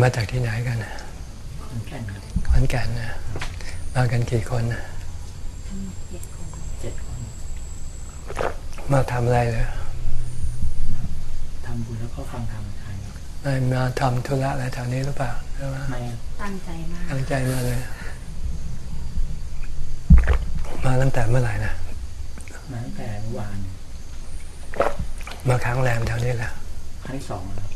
มาจากที่ไหนกันนะขอนแก่นครับขอนแก่นนะมากันกี่คนนะเจ็ดคน มาทำอะไรเลยทำบุญแล้วก็ฟังธรรมทานครับไม่มาทำธุระอะไรแถวนี้หรือเปล่าหรือว่าไม่ตั้งใจมากตั้งใจมาเลย มาตั้งแต่เมื่อไหร่นะมาตั้งแต่เมื่อวาน มาค้างแรมแถวนี้แหละครั้งที่สองแล้ว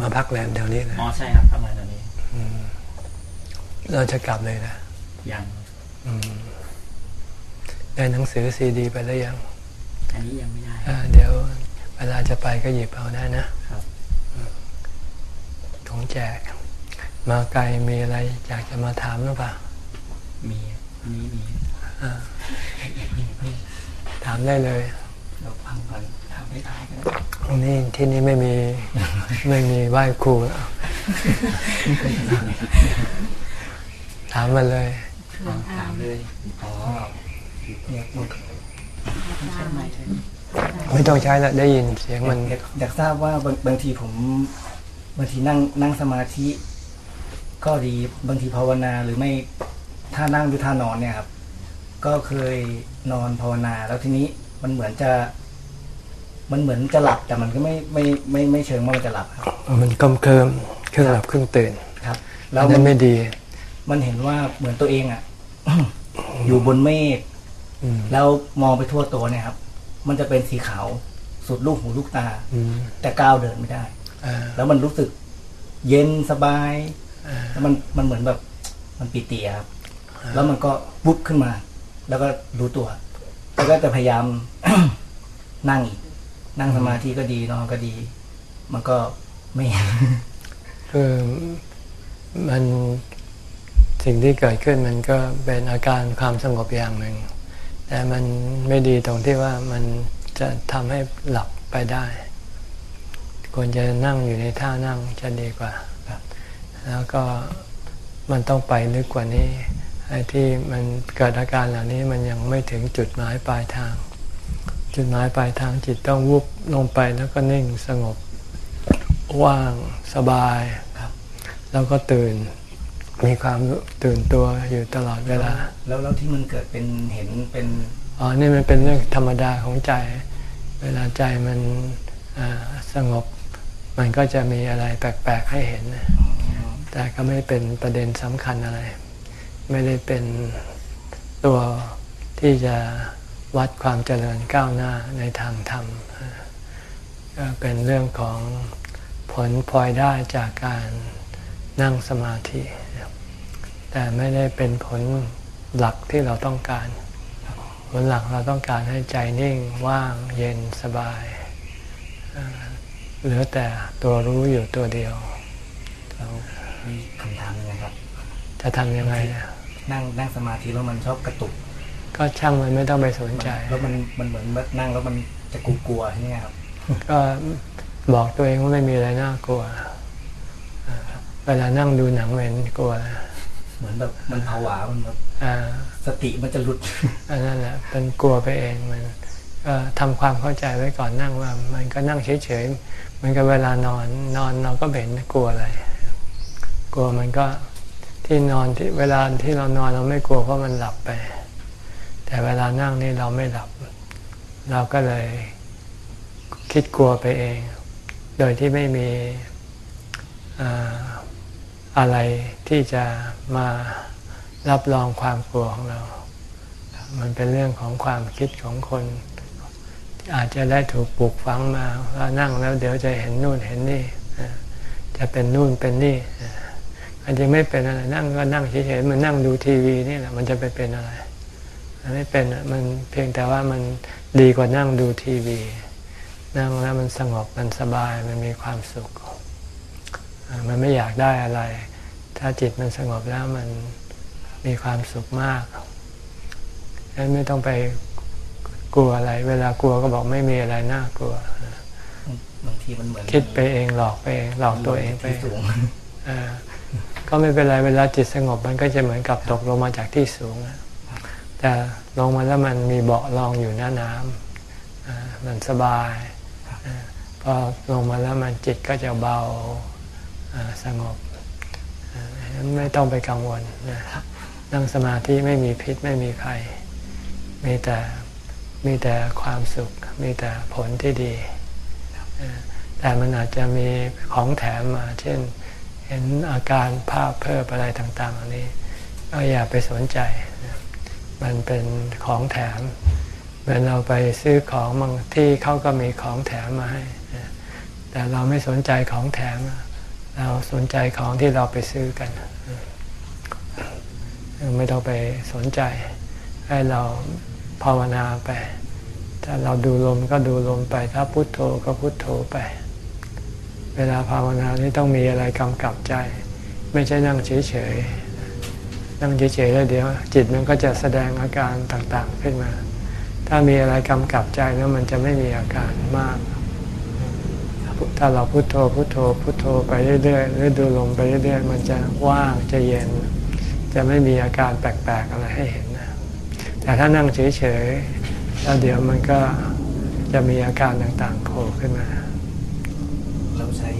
มาพักแรมแถวนี้แหละอ๋อใช่ครับทำงานตอนนี้อืมเราจะกลับเลยนะ ยังอืมได้หนังสือซีดี ไปแล้วยัง อันนี้ยังไม่ได้อ่าเดี๋ยวเวลาจะไปก็หยิบเอาได้นะครับของแจก มาไกลมีอะไรอยากจะมาถามหรือเปล่า มีอันนี้มีอ่าถามได้เลยเราฟังก่อนทำ ไม่ตายกันนี่ที่นี่ไม่มีไม่มีไหว้ครูแล้วถามมาเลยหลวงอาถามเลยอ๋อเนี่ยมันใช่ไหมใช่ไหมไม่ต้องใช้ละได้ยินเสียงมันอยากอยากทราบว่าบางบางทีผมบางทีนั่งนั่งสมาธิ ก็ดีบางทีภาวนาหรือไม่ถ้านั่งหรือท่านอนเนี่ยครับ ก็เคยนอนภาวนาแล้วทีนี้มันเหมือนจะ มันเหมือนจะหลับแต่มันก็ไม่ไม่ไม่ไม่เชิงว่ามันจะหลับครับมันกำเคิมเครื่องหลับเครื่องตื่นครับ แล้แล้ววนั้มันนไม่ดี มันเห็นว่าเหมือนตัวเองอะอยู่บนเมฆอืมแล้วมองไปทั่วตัวเนี่ยครับ มันจะเป็นสีขาวสุดลูกหูลูกตาอืมแต่ก้าวเดินไม่ได้อ่าแล้วมันรู้สึกเย็นสบายอ่าแล้วมันมันเหมือนแบบมันปีติอะครับ แล้วมันก็วุบขึ้นมา แล้วก็รู้ตัว แล้วก็จะพยายามนั่งอีก นั่งสมาธิก็ดีนอนก็ดี มันก็ไม่คือมันสิ่งที่เกิดขึ้นมันก็เป็นอาการความสงบอย่างหนึ่ง แต่มันไม่ดีตรงที่ว่ามันจะทำให้หลับไปได้ควรจะนั่งอยู่ในท่านั่งจะดีกว่า แล้วก็มันต้องไปลึกกว่านี้ไอ้ที่มันเกิดอาการเหล่านี้มันยังไม่ถึงจุดหมายปลายทาง จุดหมายปลายทางจิตต้องวุบลงไปแล้วก็นิ่งสงบว่างสบายครับ แล้วก็ตื่นมีความตื่นตัวอยู่ตลอดเวลา แล้วแล้วที่มันเกิดเป็นเห็นเป็นอ๋อนี่มันเป็นเรื่องธรรมดาของใจ เวลาใจมันอ่าสงบ มันก็จะมีอะไรแปลกๆให้เห็นนะแต่ก็ไม่เป็นประเด็นสำคัญอะไร ไม่ได้เป็นตัวที่จะ วัดความเจริญก้าวหน้าในทางธรรมก็เป็นเรื่องของผลพลอยได้จากการนั่งสมาธิ แต่ไม่ได้เป็นผลหลักที่เราต้องการ ผลหลักเราต้องการให้ใจนิ่งว่างเย็นสบายเอ่อเหลือแต่ตัวรู้อยู่ตัวเดียวแล้วมีคำถามยังไงครับ จะทำยังไงนะนั่งนั่งสมาธิแล้วมันชอบกระตุก ก็ช่างมันไม่ต้องไปสนใจ แล้วมันมันเหมือนนั่งแล้วมันจะกลัวๆใช่ไหมครับ ก็บอกตัวเองว่าไม่มีอะไรน่ากลัวเอ่อเวลานั่งดูหนังเห็นกลัว เหมือนแบบมันผวา มันแบบอ่าสติมันจะหลุดอันนั้นแหละเป็นกลัวไปเองมันก็ทำความเข้าใจไว้ก่อนนั่งว่า มันก็นั่งเฉยๆเหมันก็เวลานอนนอนเราก็ไม่เห็นกลัวอะไร กลัวมันก็ที่นอนที่เวลาที่เรานอนเราไม่กลัวเพราะมันหลับไป แต่เวลานั่งนี่เราไม่หลับ เราก็เลยคิดกลัวไปเอง โดยที่ไม่มีอะไรที่จะมารับรองความกลัวของเรา มันเป็นเรื่องของความคิดของคน อาจจะได้ถูกปลูกฝังมาว่านั่งแล้วเดี๋ยวจะเห็นนู่นเห็นนี่ จะเป็นนู่นเป็นนี่อ่ออันจริงไม่เป็นอะไรนั่งก็นั่งเฉยๆมันนั่งดูทีวีนี่แหละมันจะไปเป็นอะไร ไม่เป็นอะมันเพียงแต่ว่ามันดีกว่านั่งดูทีวี นั่งแล้วมันสงบมันสบายมันมีความสุขอ่ามันไม่อยากได้อะไร ถ้าจิตมันสงบแล้วมันมีความสุขมากฉะนั้นไม่ต้องไปกลัวอะไร เวลากลัวก็บอกไม่มีอะไรน่ากลัวบางทีมันเหมือนคิดไปเองหลอกไปเองหลอกตัวเองไปที่สูงเออก็ไม่เป็นไรเวลาจิตสงบมันก็จะเหมือนกับตกลงมาจากที่สูงอะ แต่ลงมาแล้วมันมีเบาะรองอยู่หน้าน้ำอ่ามันสบายพอลงมาแล้วมันจิตก็จะเบาสงบไม่ต้องไปกังวลนั่งสมาธิไม่มีพิษไม่มีภัยมีแต่มีแต่ความสุข มีแต่ผลที่ดี แต่มันอาจจะมีของแถมมา เช่น เห็นอาการภาพเพิ่มอะไรต่างๆเหล่านี้ ก็อย่าไปสนใจ มันเป็นของแถมเหมือนเราไปซื้อของบางที่เขาก็มีของแถมมาให้ แต่เราไม่สนใจของแถม เราสนใจของที่เราไปซื้อกัน ไม่ต้องไปสนใจ ให้เราภาวนาไป ถ้าเราดูลมก็ดูลมไป ถ้าพุโทโธก็พุโทโธไป เวลาภาวนานี่ต้องมีอะไรกำกับใจ ไม่ใช่นั่งเฉยๆ นั่งเฉยๆแล้วเดี๋ยว จิตมันก็จะแสดงอาการต่างๆขึ้นมา ถ้ามีอะไรกำกับใจแล้วมันจะไม่มีอาการมาก ถ้าเราพุโทโธพุโทโธพุโทโธไปเรื่อยๆหรือดูลมไปเรื่อยๆมันจะว่างจะเย็น จะไม่มีอาการแปลกๆอะไรให้เห็นนะแต่ถ้านั่งเฉยๆแล้วเดี๋ยวมันก็จะมีอาการต่างๆโผล่ขึ้นมา เราใช้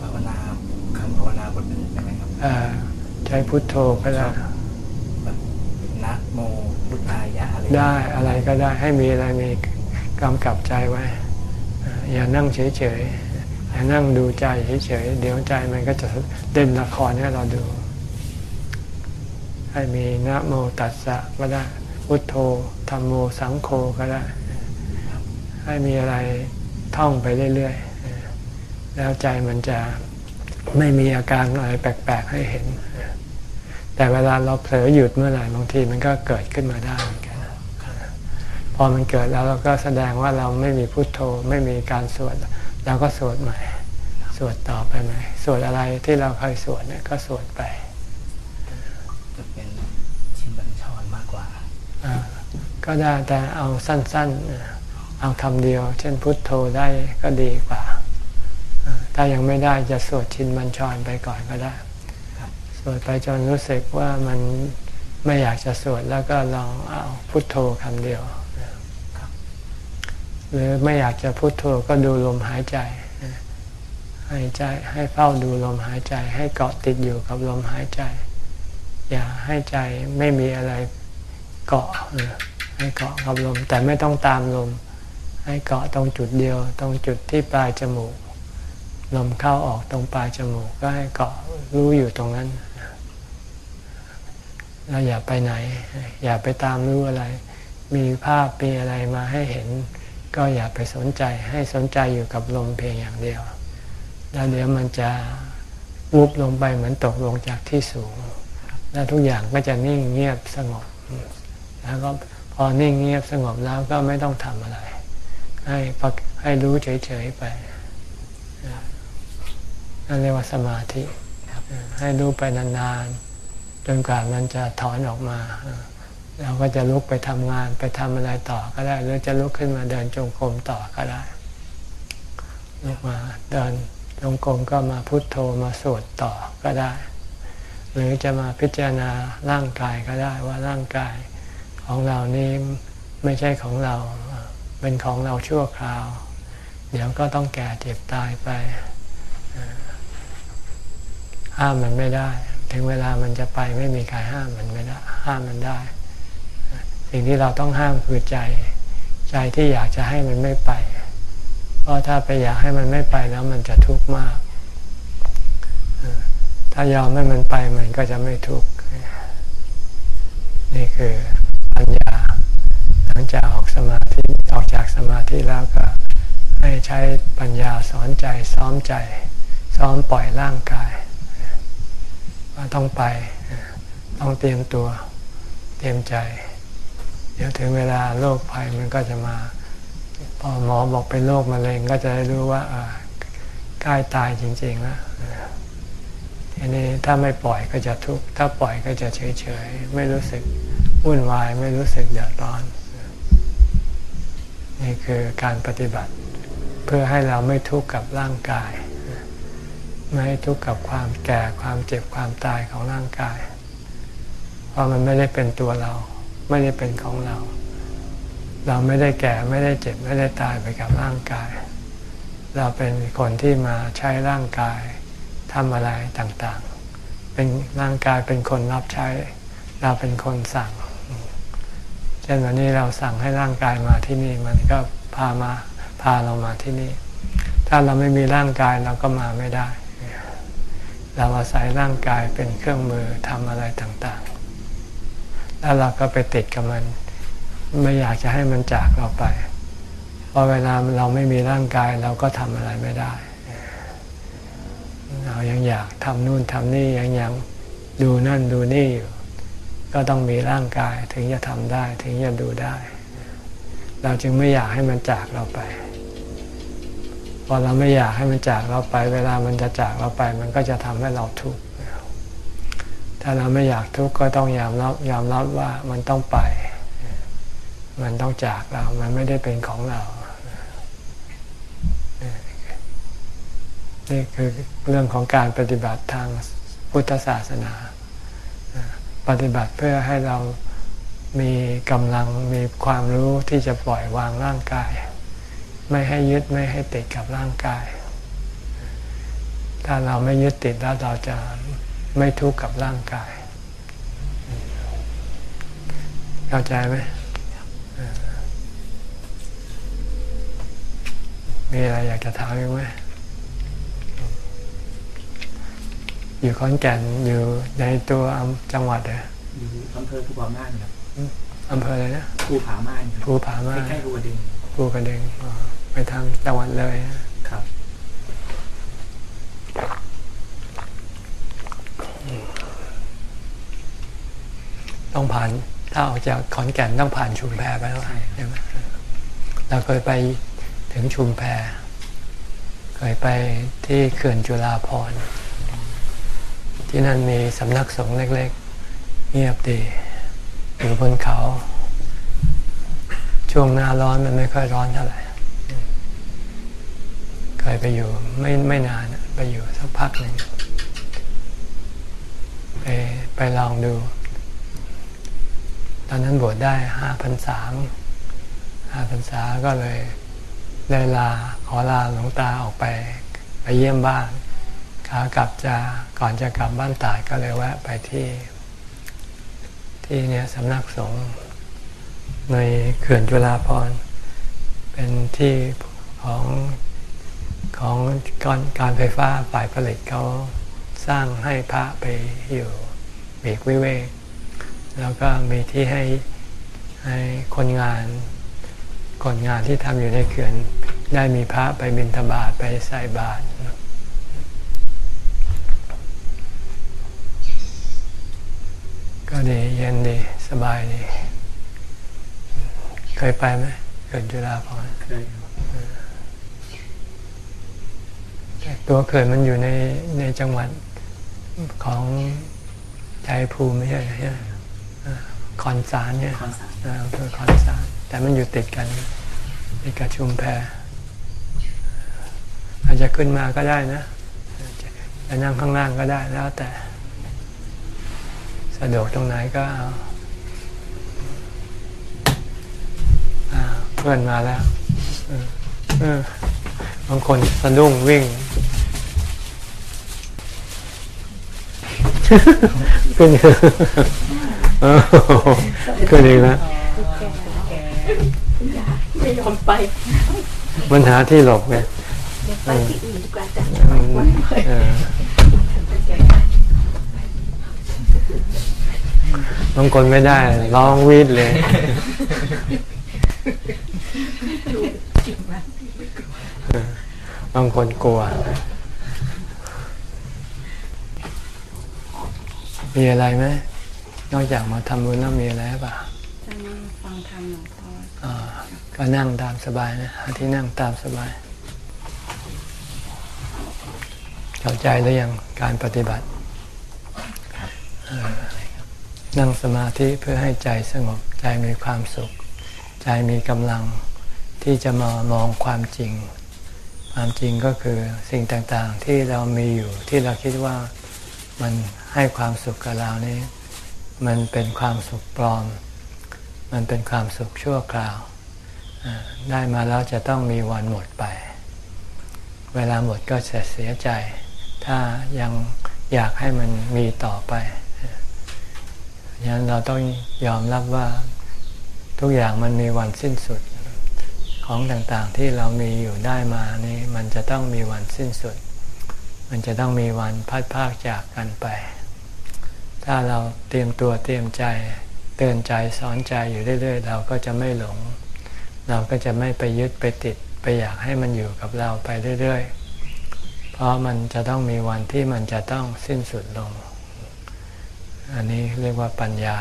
ภาวนาคำภาวนาบทหนึ่งได้ไหมครับเอ่อใช้พุทโธก็ได้แบบนะโมพุทธายะอะไรได้อะไรก็ได้ให้มีอะไรมีกำกับใจไว้เอ่ออย่านั่งเฉยๆอย่านั่งดูใจเฉยๆเดี๋ยวใจมันก็จะเด่นละครให้เราดู ให้มีนะโมตัสสะก็ได้พุทโธธรรมโมสังโฆก็ได้ ให้มีอะไรท่องไปเรื่อยๆแล้วใจมันจะไม่มีอาการอะไรแปลกๆให้เห็น แต่เวลาเราเผลอหยุดเมื่อไหร่บางทีมันก็เกิดขึ้นมาได้เหมือนกันพอมันเกิดแล้วเราก็แสดงว่าเราไม่มีพุทโธไม่มีการสวดเราก็สวดใหม่ สวดต่อไปใหม่สวดอะไรที่เราเคยสวดเนี่ยก็สวดไปจะเป็นชินบัญชรมากกว่าอ่าก็ได้แต่เอาสั้นๆเอาคำเดียว เช่นพุทโธได้ก็ดีกว่าอ่า ถ้ายังไม่ได้จะสวดชินบัญชรไปก่อนก็ได้ครับ สวดไปจนรู้สึกว่ามันไม่อยากจะสวดแล้วก็ลองเอาพุทโธคำเดียว หรือไม่อยากจะพุทโธก็ดูลมหายใจให้ใจให้เฝ้าดูลมหายใจ ให้เกาะติดอยู่กับลมหายใจ อย่าให้ใจไม่มีอะไรเกาะให้เกาะกับลม แต่ไม่ต้องตามลม ให้เกาะตรงจุดเดียว ตรงจุดที่ปลายจมูก ลมเข้าออกตรงปลายจมูกก็ให้เกาะรู้อยู่ตรงนั้น อย่าไปไหน อย่าไปตามรู้อะไร มีภาพมีอะไรมาให้เห็น ก็อย่าไปสนใจให้สนใจอยู่กับลมเพียงอย่างเดียว แล้วเดี๋ยวมันจะวุบลงไปเหมือนตกลงจากที่สูง แล้วทุกอย่างก็จะนิ่งเงียบสงบ แล้วก็พอนิ่งเงียบสงบแล้วก็ไม่ต้องทำอะไร ให้ปักให้รู้เฉยๆไปนั่นเรียกว่าสมาธิให้รู้ไปนานๆ จนกว่ามันจะถอนออกมาเราก็จะลุกไปทำงานไปทำอะไรต่อก็ได้ หรือจะลุกขึ้นมาเดินจงกรมต่อก็ได้ลุกมาเดินจงกรมก็มาพุทโธมาสวดต่อก็ได้ หรือจะมาพิจารณาร่างกายก็ได้ว่าร่างกายของเรานี้ไม่ใช่ของเราเป็นของเราชั่วคราว เดี๋ยวก็ต้องแก่เจ็บตายไปห้ามมันไม่ได้ ถึงเวลามันจะไปไม่มีใครห้ามมันไม่ได้ห้ามมันได้ สิ่งที่เราต้องห้ามคือใจ ใจที่อยากจะให้มันไม่ไป เพราะถ้าไปอยากให้มันไม่ไปแล้วมันจะทุกข์มาก ถ้ายอมให้มันไปมันก็จะไม่ทุกข์นี่คือปัญญา หลังจากออกสมาธิออกจากสมาธิแล้วก็ให้ใช้ปัญญาสอนใจซ้อมใจ ซ้อมปล่อยร่างกาย ต้องไป ต้องเตรียมตัว เตรียมใจ เดี๋ยวถึงเวลาโรคภัยมันก็จะมา พอหมอบอกเป็นโรคมะเร็งก็จะได้รู้ว่าใกล้ตายจริงๆแล้วทีนี้ถ้าไม่ปล่อยก็จะทุกข์ ถ้าปล่อยก็จะเฉยๆ ไม่รู้สึกวุ่นวาย ไม่รู้สึกเดือดร้อน นี่คือการปฏิบัติเพื่อให้เราไม่ทุกข์กับร่างกาย ไม่ให้ทุกข์กับความแก่ความเจ็บความตายของร่างกาย เพราะมันไม่ได้เป็นตัวเรา ไม่ได้เป็นของเรา เราไม่ได้แก่ไม่ได้เจ็บไม่ได้ตายไปกับร่างกาย เราเป็นคนที่มาใช้ร่างกายทำอะไรต่างๆ เป็นร่างกายเป็นคนรับใช้ เราเป็นคนสั่ง เช่นวันนี้เราสั่งให้ร่างกายมาที่นี่มันก็พามาพาเรามาที่นี่ ถ้าเราไม่มีร่างกายเราก็มาไม่ได้ เราอาศัยร่างกายเป็นเครื่องมือทำอะไรต่างๆ แล้วเราก็ไปติดกับมัน ไม่อยากจะให้มันจากเราไป เพราะเวลาเราไม่มีร่างกายเราก็ทำอะไรไม่ได้ เรายังอยากทำนู่นทำนี่ยังยังดูนั่นดูนี่อยู่ ก็ต้องมีร่างกายถึงจะทำได้ถึงจะดูได้ เราจึงไม่อยากให้มันจากเราไป อเราไม่อยากให้มันจากเราไป เวลามันจะจากเราไป มันก็จะทำให้เราทุกข์ถ้าเราไม่อยากทุกข์ก็ต้องยอมรับยอมรับว่ามันต้องไป มันต้องจากเรา มันไม่ได้เป็นของเรานี่คือเรื่องของการปฏิบัติทางพุทธศาสนา ปฏิบัติเพื่อให้เรามีกำลังมีความรู้ที่จะปล่อยวางร่างกาย ไม่ให้ยึดไม่ให้ติดกับร่างกาย ถ้าเราไม่ยึดติดแล้วเราจะไม่ทุกข์กับร่างกาย เข้าใจไหมมีอะไรอยากจะถามอีกไหมอยู่ขอนแก่นอยู่ในตัวอำจังหวัดเหรออยู่อำเภอภูผาม่านครับอำเภออะไรนะภูผาม่านครับภูผาม่านใกล้ๆภูกระดึงภูกระดึงอ๋อ ไปทางจังหวัดเลยนะครับ ต้องผ่านถ้าออกจากขอนแก่นต้องผ่านชุมแพไปแล้วใช่ไหมเราเคยไปถึงชุมแพเคยไปที่เขื่อนจุฬาภรณ์ที่นั่นมีสำนักสงฆ์เล็ก ๆ เงียบดีอยู่บนเขา ช่วงหน้าร้อนมันไม่ค่อยร้อนเท่าไหร่ เคยไปอยู่ไม่ไม่นานไปอยู่สักพักหนึ่งไปไปลองดู ตอนนั้นบวชได้ห้าพันสามห้าพันษาก็เลยได้ลาขอลาหลวงตาออกไป ไปเยี่ยมบ้านขากลับจะก่อนจะกลับบ้านตายก็เลยแวะไปที่ ที่เนี่ยสำนักสงฆ์ในเขื่อนจุฬาภรณ์เป็นที่ของ ของการการไฟฟ้าฝ่ายผลิตเขาสร้างให้พระไปอยู่เบกวิเวกแล้วก็มีที่ให้ให้คนงาน คนงานที่ทำอยู่ในเขื่อนได้มีพระไปบิณฑบาตไปใส่บาตรก็ดีเย็นดีสบายดี เคยไปไหมเขื่อนจุฬาภรเคยครับ แต่ตัวเขื่อนมันอยู่ในในจังหวัดของชัยภูมิไม่ใช่เหรอใช่ไหมอ่าคอนสารเนี่ยคอนสารอ่าอำเภอคอนสาร แต่มันอยู่ติดกันติดกับชุมแพอาจจะขึ้นมาก็ได้นะจะนั่งข้างล่างก็ได้แล้วแต่ สะดวกตรงไหนก็เอาอ่าเพื่อนมาแล้วเออเออ บางคนสะดุ้งวิ่ง ขึ้นเออขึ้นอีกแล้วไม่ยอมไปมันหาที่หลบไงเดี๋ยวไปที่อื่นดีกว่าจ้ะเออบางคนไม่ได้ร้องวีดเลย บางคนกลัว มีอะไรไหมนอกจากมาทำบุญแล้วมีอะไรหรือเปล่าจะมาฟังธรรมหลวงพ่ออ่าก็นั่งตามสบายนะหาที่นั่งตามสบาย เข้าใจหรือยังการปฏิบัตินั่งสมาธิเพื่อให้ใจสงบใจมีความสุข ใจมีกำลังที่จะมามองความจริง ความจริงก็คือสิ่งต่างๆที่เรามีอยู่ที่เราคิดว่ามันให้ความสุขกับเรานี่มันเป็นความสุขปลอม มันเป็นความสุขชั่วคราว ได้มาแล้วจะต้องมีวันหมดไป เวลาหมดก็จะเสียใจ ถ้ายังอยากให้มันมีต่อไปฉะนั้นเราต้องยอมรับว่าทุกอย่างมันมีวันสิ้นสุด ของต่างๆที่เรามีอยู่ได้มานี่มันจะต้องมีวันสิ้นสุด มันจะต้องมีวันพัดพากจากกันไป ถ้าเราเตรียมตัวเตรียมใจเตือนใจสอนใจอยู่เรื่อย ๆ เราก็จะไม่หลง เราก็จะไม่ไปยึดไปติดไปอยากให้มันอยู่กับเราไปเรื่อย ๆ เพราะมันจะต้องมีวันที่มันจะต้องสิ้นสุดลง อันนี้เรียกว่าปัญญา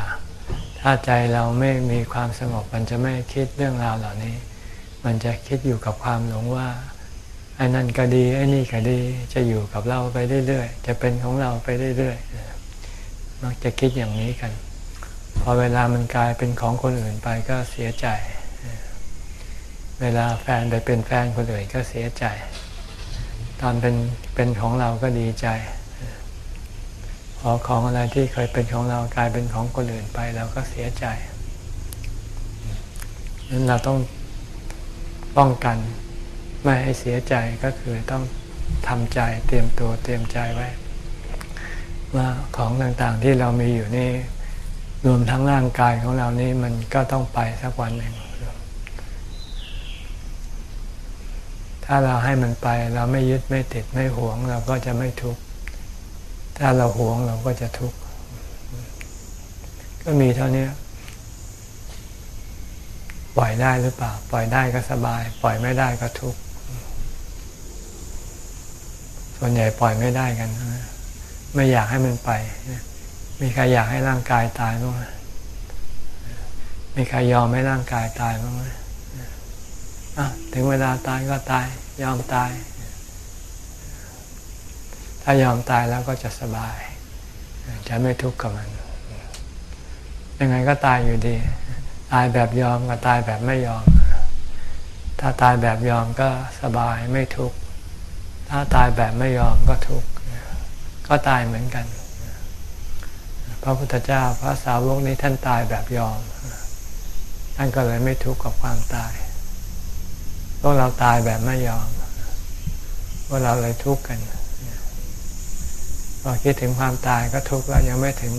ถ้าใจเราไม่มีความสงบมันจะไม่คิดเรื่องราวเหล่านี้ มันจะคิดอยู่กับความหลงว่าไอ้นั่นก็ดีไอ้นี่ก็ดีจะอยู่กับเราไปเรื่อยๆจะเป็นของเราไปเรื่อยๆมักจะคิดอย่างนี้กัน พอเวลามันกลายเป็นของคนอื่นไปก็เสียใจ เวลาแฟนไปเป็นแฟนคนอื่นก็เสียใจ ตอนเป็นเป็นของเราก็ดีใจพอของอะไรที่เคยเป็นของเรากลายเป็นของคนอื่นไปเราก็เสียใจนั้นเราต้อง ป้องกัน ไม่ให้เสียใจก็คือต้องทำใจเตรียมตัวเตรียมใจไว้ ว่าของต่างๆที่เรามีอยู่นี่ รวมทั้งร่างกายของเรานี่มันก็ต้องไปสักวันหนึ่งถ้าเราให้มันไปเราไม่ยึดไม่ติดไม่หวง เราก็จะไม่ทุกข์ถ้าเราหวงเราก็จะทุกข์ก็มีเท่านี้ ปล่อยได้หรือเปล่า ปล่อยได้ก็สบาย ปล่อยไม่ได้ก็ทุกข์ส่วนใหญ่ปล่อยไม่ได้กัน ไม่อยากให้มันไป มีใครอยากให้ร่างกายตายบ้างไหมมีใครยอมให้ร่างกายตายบ้างไหมถึงเวลาตายก็ตาย ยอมตาย ถ้ายอมตายแล้วก็จะสบาย จะไม่ทุกข์กับมัน ยังไงก็ตายอยู่ดี ตายแบบยอมกับตายแบบไม่ยอม ถ้าตายแบบยอมก็สบายไม่ทุกข์ ถ้าตายแบบไม่ยอมก็ทุกข์ ก็ตายเหมือนกัน พระพุทธเจ้าพระสาวกนี้ท่านตายแบบยอม ท่านก็เลยไม่ทุกข์กับความตาย พวกเราตายแบบไม่ยอม พวกเราเลยทุกข์กันพอคิดถึงความตายก็ทุกข์แล้วยังไม่ถึง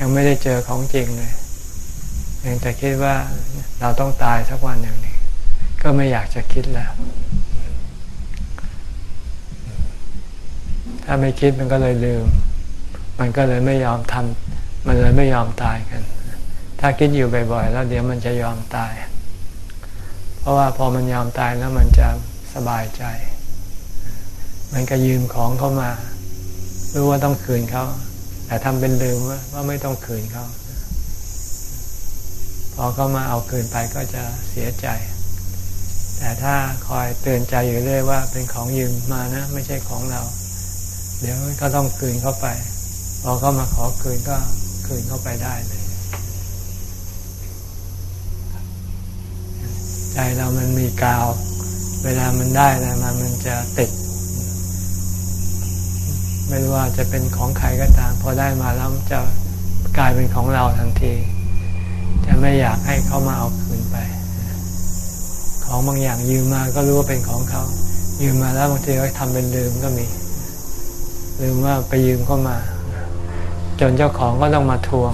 ยังไม่ได้เจอของจริงเลย ยังแต่คิดว่าเราต้องตายสักวันหนึ่งนี่ก็ไม่อยากจะคิดแล้ว ถ้าไม่คิดมันก็เลยลืม มันก็เลยไม่ยอมทำมันเลยไม่ยอมตายกัน ถ้าคิดอยู่บ่อยๆ แล้วเดี๋ยวมันจะยอมตาย เพราะว่าพอมันยอมตายแล้วมันจะสบายใจ มันก็ยืมของเข้ามา รู้ว่าต้องคืนเขา แต่ทำเป็นลืมว่าไม่ต้องคืนเขา พอเขามาเอาคืนไปก็จะเสียใจ แต่ถ้าคอยเตือนใจอยู่เรื่อยว่าเป็นของยืมมานะ ไม่ใช่ของเรา เดี๋ยวก็ต้องคืนเข้าไป พอเขามาขอคืนก็คืนเข้าไปได้เลย ใจเรามันมีกาว เวลามันได้อะไรมามันจะติดไม่ว่าจะเป็นของใครก็ตาม พอได้มาแล้วจะกลายเป็นของเราทันที จะไม่อยากให้เขามาเอาคืนไป ของบางอย่างยืมมาก็รู้ว่าเป็นของเขา ยืมมาแล้วบางทีก็ทำเป็นลืมก็มี ลืมว่าไปยืมเข้ามา จนเจ้าของก็ต้องมาทวง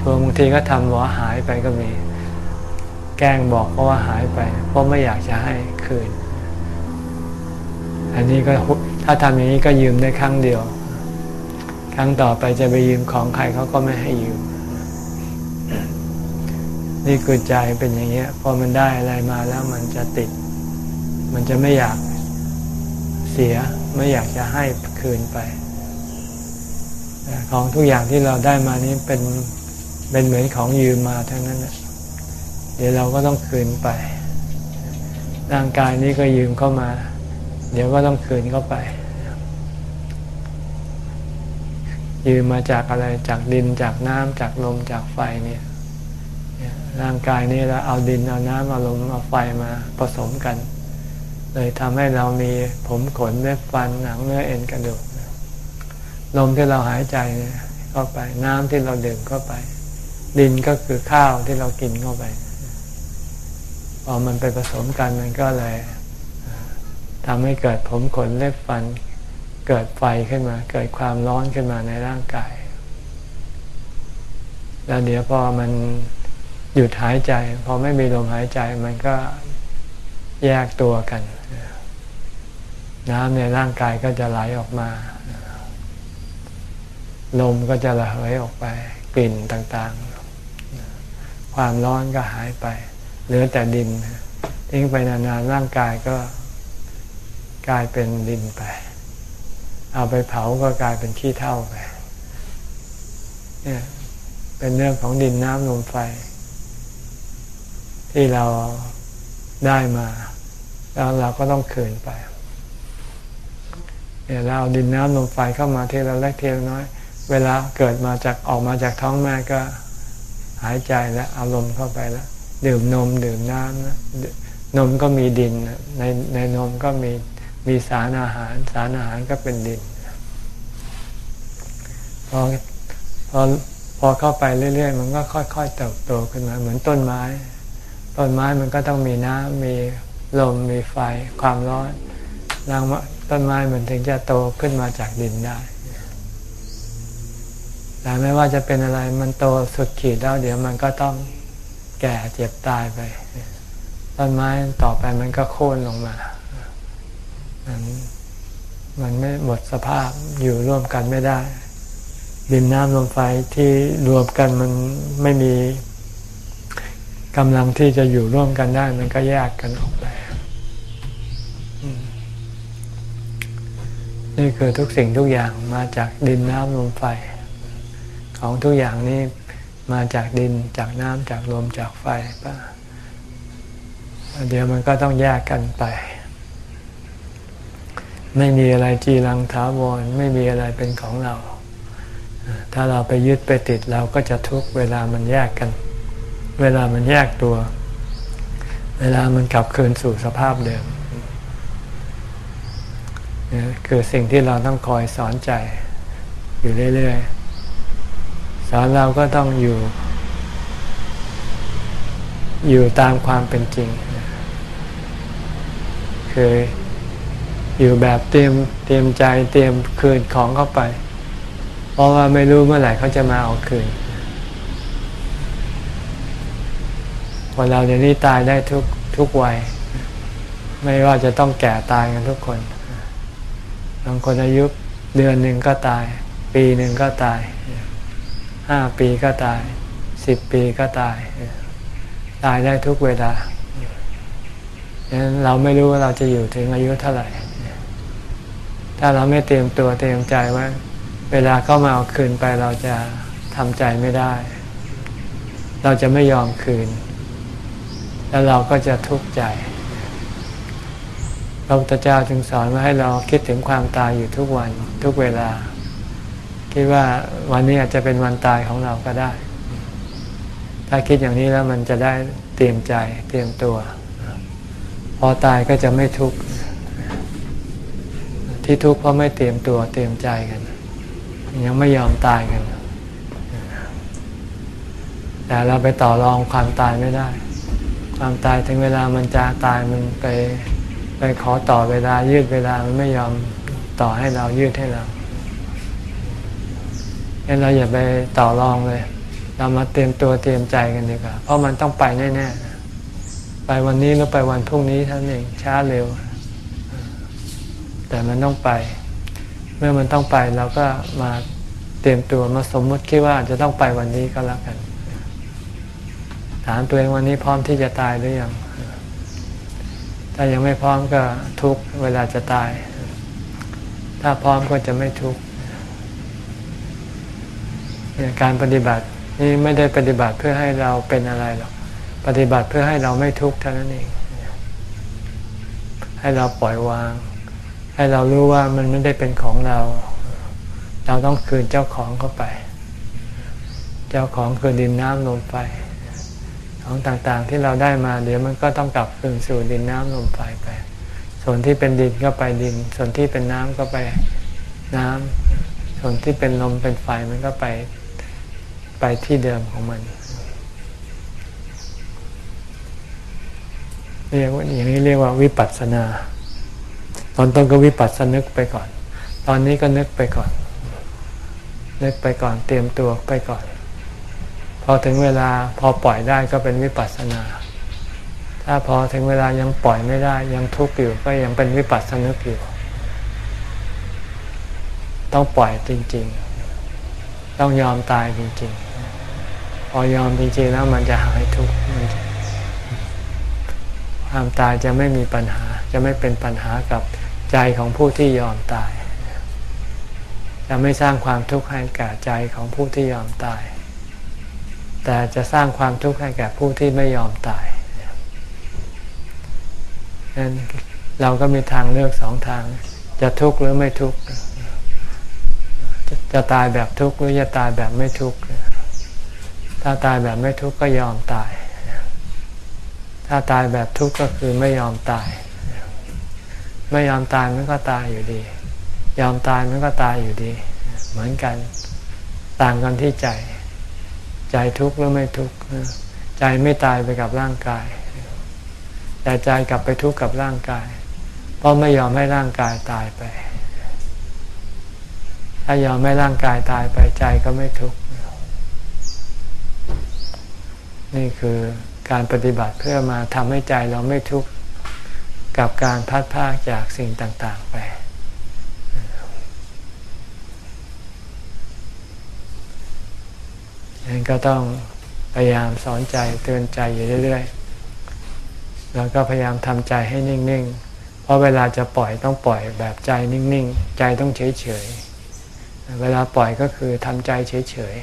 ทวงบางทีก็ทำหัวหายไปก็มี แกล้งบอกเพราะว่าหายไป เพราะไม่อยากจะให้คืน อันนี้ก็ถ้าทำอย่างนี้ก็ยืมได้ครั้งเดียว ครั้งต่อไปจะไปยืมของใครเขาก็ไม่ให้ยืม นี่คือใจเป็นอย่างเงี้ยพอมันได้อะไรมาแล้วมันจะติด มันจะไม่อยากเสียไม่อยากจะให้คืนไปของทุกอย่างที่เราได้มานี้เป็นเป็นเหมือนของยืมมาทั้งนั้นเดี๋ยวเราก็ต้องคืนไป ร่างกายนี้ก็ยืมเข้ามา เดี๋ยวก็ต้องคืนเข้าไป ยืมมาจากอะไรจากดินจากน้ำจากลมจากไฟเนี่ย ร่างกายนี้เราเอาดินเอาน้ำเอาลมเอาไฟมาผสมกัน เลยทำให้เรามีผมขนเล็บฟันหนังเนื้อเอ็นกระดูกลมที่เราหายใจเข้าไป น้ำที่เราดื่มเข้าไป ดินก็คือข้าวที่เรากินเข้าไปพอมันไปผสมกันมันก็เลยทำให้เกิดผมขนเล็บฟัน เกิดไฟขึ้นมา เกิดความร้อนขึ้นมาในร่างกาย แล้วเดี๋ยวพอมัน หยุดหายใจ พอไม่มีลมหายใจมันก็แยกตัวกัน น้ำในร่างกายก็จะไหลออกมา ลมก็จะระเหยออกไปกลิ่นต่างๆ ความร้อนก็หายไป เหลือแต่ดินทิ้งไปนานๆร่างกายก็กลายเป็นดินไป เอาไปเผาก็กลายเป็นขี้เท่าไปเนี่ยเป็นเรื่องของดินน้ำลมไฟ ที่เราได้มา แล้วเราก็ต้องคืนไปเนี่ยเราเอาดินน้ำลมไฟเข้ามาทีละเล็กทีละน้อย เวลาเกิดมาจากออกมาจากท้องแม่ก็หายใจแล้วอารมณ์เข้าไปแล้วดื่มนมดื่มน้ำนะนมก็มีดินในในนมก็มีมีสารอาหาร สารอาหารก็เป็นดินพอพอพอเข้าไปเรื่อย ๆ มันก็ค่อย ๆ เติบโตขึ้นมาเหมือนต้นไม้ ต้นไม้มันก็ต้องมีน้ำมีลมมีไฟความร้อนรางต้นไม้มันถึงจะโตขึ้นมาจากดินได้แต่ไม่ว่าจะเป็นอะไรมันโตสุดขีดแล้วเดี๋ยวมันก็ต้องแก่เจ็บตายไป ต้นไม้ต่อไปมันก็โค่นลงมามันมันไม่หมดสภาพอยู่ร่วมกันไม่ได้ ดินน้ำลมไฟที่รวมกันมันไม่มี กำลังที่จะอยู่ร่วมกันได้มันก็แยกกันออกไปนี่คือทุกสิ่งทุกอย่างมาจากดินน้ำลมไฟ ของทุกอย่างนี้มาจากดินจากน้ำจากลมจากไฟป่ะเดี๋ยวมันก็ต้องแยกกันไป ไม่มีอะไรจีรังถาวรไม่มีอะไรเป็นของเรา ถ้าเราไปยึดไปติดเราก็จะทุกเวลามันแยกกัน เวลามันแยกตัว เวลามันกลับคืนสู่สภาพเดิมคือสิ่งที่เราต้องคอยสอนใจ อยู่เรื่อยๆ สอนเราก็ต้องอยู่ อยู่ตามความเป็นจริง คืออยู่แบบเตรียมเตรียมใจเตรียมคืนของเข้าไป เพราะว่าไม่รู้เมื่อไหร่เขาจะมาเอาคืน คนเราเดี๋ยวนี้ตายได้ทุกทุกวัย ไม่ว่าจะต้องแก่ตายกันทุกคน บางคนอายุเดือนหนึ่งก็ตาย ปีหนึ่งก็ตาย ห้าปีก็ตาย สิบปีก็ตาย ตายได้ทุกเวลาดังนั้นเราไม่รู้ว่าเราจะอยู่ถึงอายุเท่าไหร่ ถ้าเราไม่เตรียมตัวเตรียมใจว่า เวลาเข้ามาเอาคืนไปเราจะทำใจไม่ได้ เราจะไม่ยอมคืน แล้วเราก็จะทุกข์ใจพระพุทธเจ้าจึงสอนว่าให้เราคิดถึงความตายอยู่ทุกวันทุกเวลา คิดว่าวันนี้อาจจะเป็นวันตายของเราก็ได้ ถ้าคิดอย่างนี้แล้วมันจะได้เตรียมใจเตรียมตัว พอตายก็จะไม่ทุกข์ที่ทุกข์เพราะไม่เตรียมตัวเตรียมใจกัน ยังไม่ยอมตายกัน แต่เราไปต่อรองความตายไม่ได้ ความตายถึงเวลามันจะตายมันไปไปขอต่อเวลายืดเวลามันไม่ยอมต่อให้เรายืดให้เราเั้นเราอย่าไปต่อรองเลย เรามาเตรียมตัวเตรียมใจกันดีกว่าเพราะมันต้องไปแน่ๆ ไปวันนี้หรือไปวันพรุ่งนี้ท่านเองช้าเร็ว แต่มันต้องไป เมื่อมันต้องไปเราก็มาเตรียมตัวมาสมมติคิดว่าจะต้องไปวันนี้ก็แล้วกัน ถามตัวเองวันนี้พร้อมที่จะตายหรือยัง ถ้ายังไม่พร้อมก็ทุกเวลาจะตาย ถ้าพร้อมก็จะไม่ทุกข์การปฏิบัตินี่ไม่ได้ปฏิบัติเพื่อให้เราเป็นอะไรหรอก ปฏิบัติเพื่อให้เราไม่ทุกข์เท่านั้นเอง ให้เราปล่อยวาง ให้เรารู้ว่ามันไม่ได้เป็นของเรา เราต้องคืนเจ้าของเข้าไป เจ้าของคือดินน้ำลมไฟ ของต่างๆที่เราได้มาเดี๋ยวมันก็ต้องกลับคืนสู่ดินน้ำลมไฟไป ส่วนที่เป็นดินก็ไปดิน ส่วนที่เป็นน้ำก็ไปน้ำส่วนที่เป็นลมเป็นไฟมันก็ไปไปที่เดิมของมันเรียกว่าอย่างนี้เรียกว่าวิปัสสนา ตอนต้นก็วิปัสสนึกไปก่อน ตอนนี้ก็นึกไปก่อน นึกไปก่อนเตรียมตัวไปก่อน พอถึงเวลาพอปล่อยได้ก็เป็นวิปัสสนา ถ้าพอถึงเวลายังปล่อยไม่ได้ยังทุกข์อยู่ก็ยังเป็นวิปัสสนึกอยู่ ต้องปล่อยจริง ๆ ต้องยอมตายจริง ๆ พอยอมจริงๆแล้วมันจะหายทุกข์ความตายจะไม่มีปัญหา จะไม่เป็นปัญหากับใจของผู้ที่ยอมตาย จะไม่สร้างความทุกข์ให้แก่ใจของผู้ที่ยอมตาย แต่จะสร้างความทุกข์ให้แก่ผู้ที่ไม่ยอมตายนั้นเราก็มีทางเลือกสองทาง จะทุกข์หรือไม่ทุกข์จะจะตายแบบทุกข์หรือจะตายแบบไม่ทุกข์ถ้าตายแบบไม่ทุกข์ก็ยอมตาย ถ้าตายแบบทุกข์ก็คือไม่ยอมตาย ไม่ยอมตายมันก็ตายอยู่ดี ยอมตายมันก็ตายอยู่ดี เหมือนกันต่างกันที่ใจ ใจทุกข์หรือไม่ทุกข์ใจไม่ตายไปกับร่างกาย แต่ใจกลับไปทุกข์กับร่างกาย เพราะไม่ยอมให้ร่างกายตายไป ถ้ายอมให้ร่างกายตายไปใจก็ไม่ทุกข์นี่คือการปฏิบัติเพื่อมาทำให้ใจเราไม่ทุกข์กับการพัดพากจากสิ่งต่าง ๆ ไป นั้นก็ต้องพยายามสอนใจเตือนใจอยู่เรื่อยๆ แล้วก็พยายามทำใจให้นิ่งๆ เพราะเวลาจะปล่อยต้องปล่อยแบบใจนิ่งๆ ใจต้องเฉยๆ เวลาปล่อยก็คือทำใจเฉย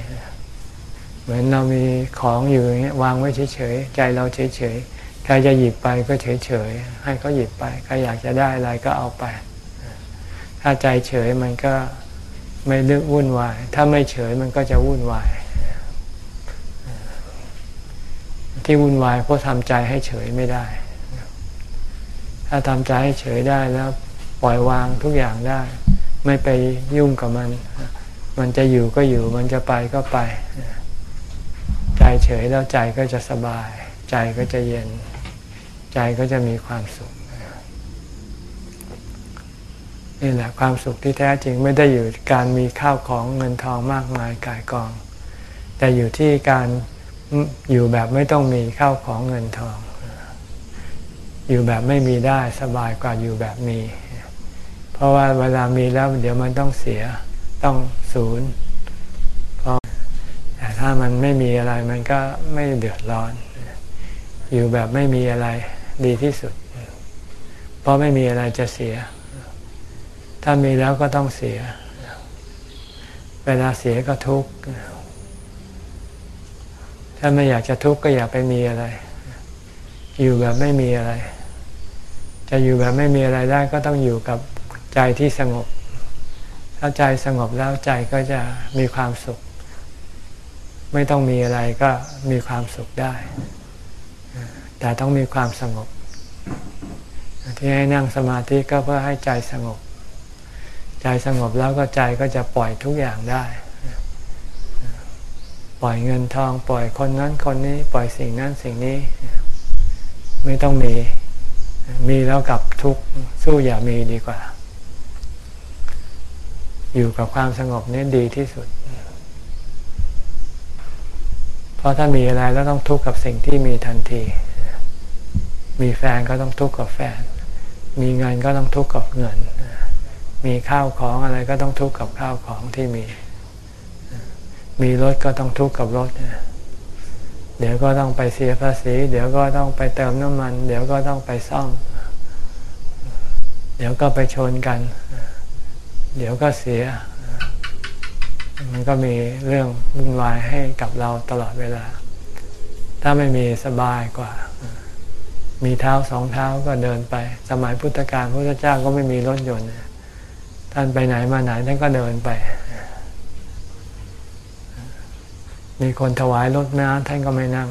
ๆ เหมือนเรามีของอยู่อย่างเงี้ยวางไว้เฉยๆ ใจเราเฉยๆ ใครจะหยิบไปก็เฉยๆ ให้เขาหยิบไป ใครอยากจะได้อะไรก็เอาไป ถ้าใจเฉยมันก็ไม่เลือกวุ่นวาย ถ้าไม่เฉยมันก็จะวุ่นวาย ที่วุ่นวายเพราะทำใจให้เฉยไม่ได้ ถ้าทำใจให้เฉยได้แล้วปล่อยวางทุกอย่างได้ ไม่ไปยุ่งกับมัน มันจะอยู่ก็อยู่มันจะไปก็ไป ใจเฉยแล้วใจก็จะสบาย ใจก็จะเย็น ใจก็จะมีความสุขนี่แหละความสุขที่แท้จริงไม่ได้อยู่การมีข้าวของเงินทองมากมายกายกอง แต่อยู่ที่การ อยู่แบบไม่ต้องมีข้าวของเงินทอง อยู่แบบไม่มีได้สบายกว่าอยู่แบบมี เพราะว่าเวลามีแล้วเดี๋ยวมันต้องเสียต้องศูนย์พราะแต่ถ้ามันไม่มีอะไรมันก็ไม่เดือดร้อน อยู่แบบไม่มีอะไรดีที่สุด เพราะไม่มีอะไรจะเสีย ถ้ามีแล้วก็ต้องเสีย เวลาเสียก็ทุกข์ ถ้าไม่อยากจะทุกข์ก็อย่าไปมีอะไร อยู่แบบไม่มีอะไร จะอยู่แบบไม่มีอะไรได้ก็ต้องอยู่กับใจที่สงบ ถ้าใจสงบแล้วใจก็จะมีความสุข ไม่ต้องมีอะไรก็มีความสุขได้ แต่ต้องมีความสงบ ที่ให้นั่งสมาธิก็เพื่อให้ใจสงบ ใจสงบแล้วก็ใจก็จะปล่อยทุกอย่างได้ ปล่อยเงินทองปล่อยคนนั้นคนนี้ปล่อยสิ่งนั้นสิ่งนี้ ไม่ต้องมีมีแล้วกับทุกข์สู้อย่ามีดีกว่า อยู่กับความสงบนี่ดีที่สุด เพราะถ้ามีอะไรแล้วต้องทุกข์กับสิ่งที่มีทันที มีแฟนก็ต้องทุกข์กับแฟน มีเงินก็ต้องทุกข์กับเงิน มีข้าวของอะไรก็ต้องทุกข์กับข้าวของที่มี มีรถก็ต้องทุกข์กับรถ เดี๋ยวก็ต้องไปเสียภาษี เดี๋ยวก็ต้องไปเติมน้ำมัน เดี๋ยวก็ต้องไปซ่อม เดี๋ยวก็ไปชนกัน เดี๋ยวก็เสีย มันก็มีเรื่องวุ่นวายให้กับเราตลอดเวลา ถ้าไม่มีสบายกว่า มีเท้าสองเท้าก็เดินไป สมัยพุทธกาลพระเจ้าก็ไม่มีรถยนต์ ท่านไปไหนมาไหนท่านก็เดินไป มีคนถวายรถม้าท่านก็ไม่นั่ง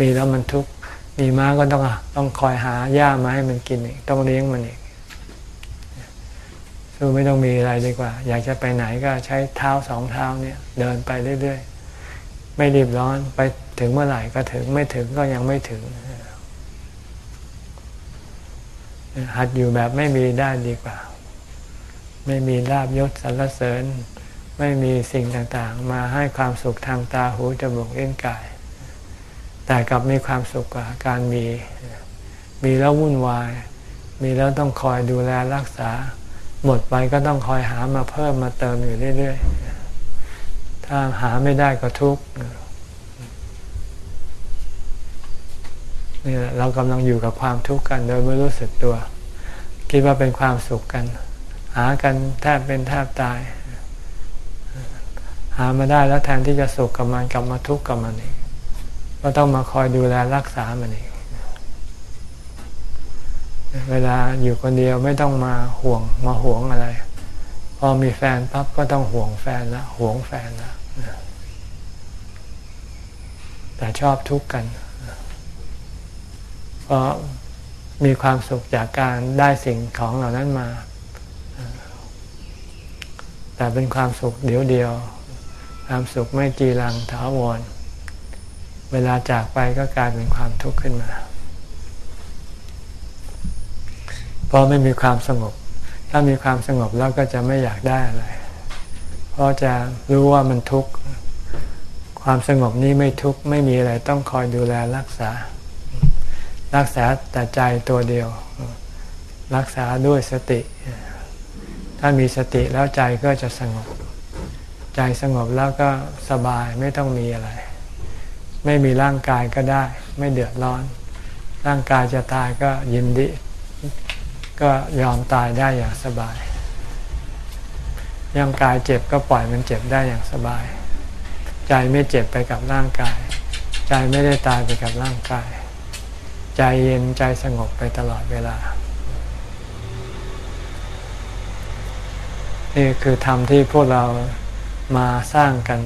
มีแล้วมันทุกข์มีม้าก็ต้องต้องคอยหาหญ้ามาให้มันกินอีกต้องเลี้ยงมันอีกสู้ไม่ต้องมีอะไรดีกว่า อยากจะไปไหนก็ใช้เท้าสองเท้าเนี่ย เดินไปเรื่อยๆ ไม่รีบร้อนไปถึงเมื่อไหร่ก็ถึงไม่ถึงก็ยังไม่ถึงหัดอยู่แบบไม่มีได้ดีกว่า ไม่มีลาบยศสรรเสริญ ไม่มีสิ่งต่างๆ มาให้ความสุขทางตาหูจมูกเล่นกาย แต่กลับมีความสุขกว่าการมี มีแล้ววุ่นวาย มีแล้วต้องคอยดูแลรักษา หมดไปก็ต้องคอยหามาเพิ่มมาเติมอยู่เรื่อยๆ ถ้าหาไม่ได้ก็ทุกข์นี่แหละเรากำลังอยู่กับความทุกข์กันโดยไม่รู้สึกตัว คิดว่าเป็นความสุขกัน หากันแทบเป็นแทบตาย หามาได้แล้วแทนที่จะสุขกับมันกลับมาทุกข์กับมันอีกก็ต้องมาคอยดูแลรักษามันอีกเวลาอยู่คนเดียวไม่ต้องมาห่วงมาห่วงอะไร พอมีแฟนปั๊บก็ต้องห่วงแฟนละห่วงแฟนละแต่ชอบทุกข์กันเพราะมีความสุขจากการได้สิ่งของเหล่านั้นมา แต่เป็นความสุขเดียวเดียว ความสุขไม่จีรังถาวร เวลาจากไปก็กลายเป็นความทุกข์ขึ้นมา เพราะไม่มีความสงบ ถ้ามีความสงบแล้วก็จะไม่อยากได้อะไร เพราะจะรู้ว่ามันทุกข์ ความสงบนี้ไม่ทุกข์ ไม่มีอะไรต้องคอยดูแลรักษา รักษาแต่ใจตัวเดียว รักษาด้วยสติ ถ้ามีสติแล้วใจก็จะสงบ ใจสงบแล้วก็สบายไม่ต้องมีอะไร ไม่มีร่างกายก็ได้ ไม่เดือดร้อน ร่างกายจะตายก็ยินดี ก็ยอมตายได้อย่างสบายร่างกายเจ็บก็ปล่อยมันเจ็บได้อย่างสบาย ใจไม่เจ็บไปกับร่างกาย ใจไม่ได้ตายไปกับร่างกาย ใจเย็นใจสงบไปตลอดเวลานี่คือธรรมที่พวกเรา มาสร้างกัน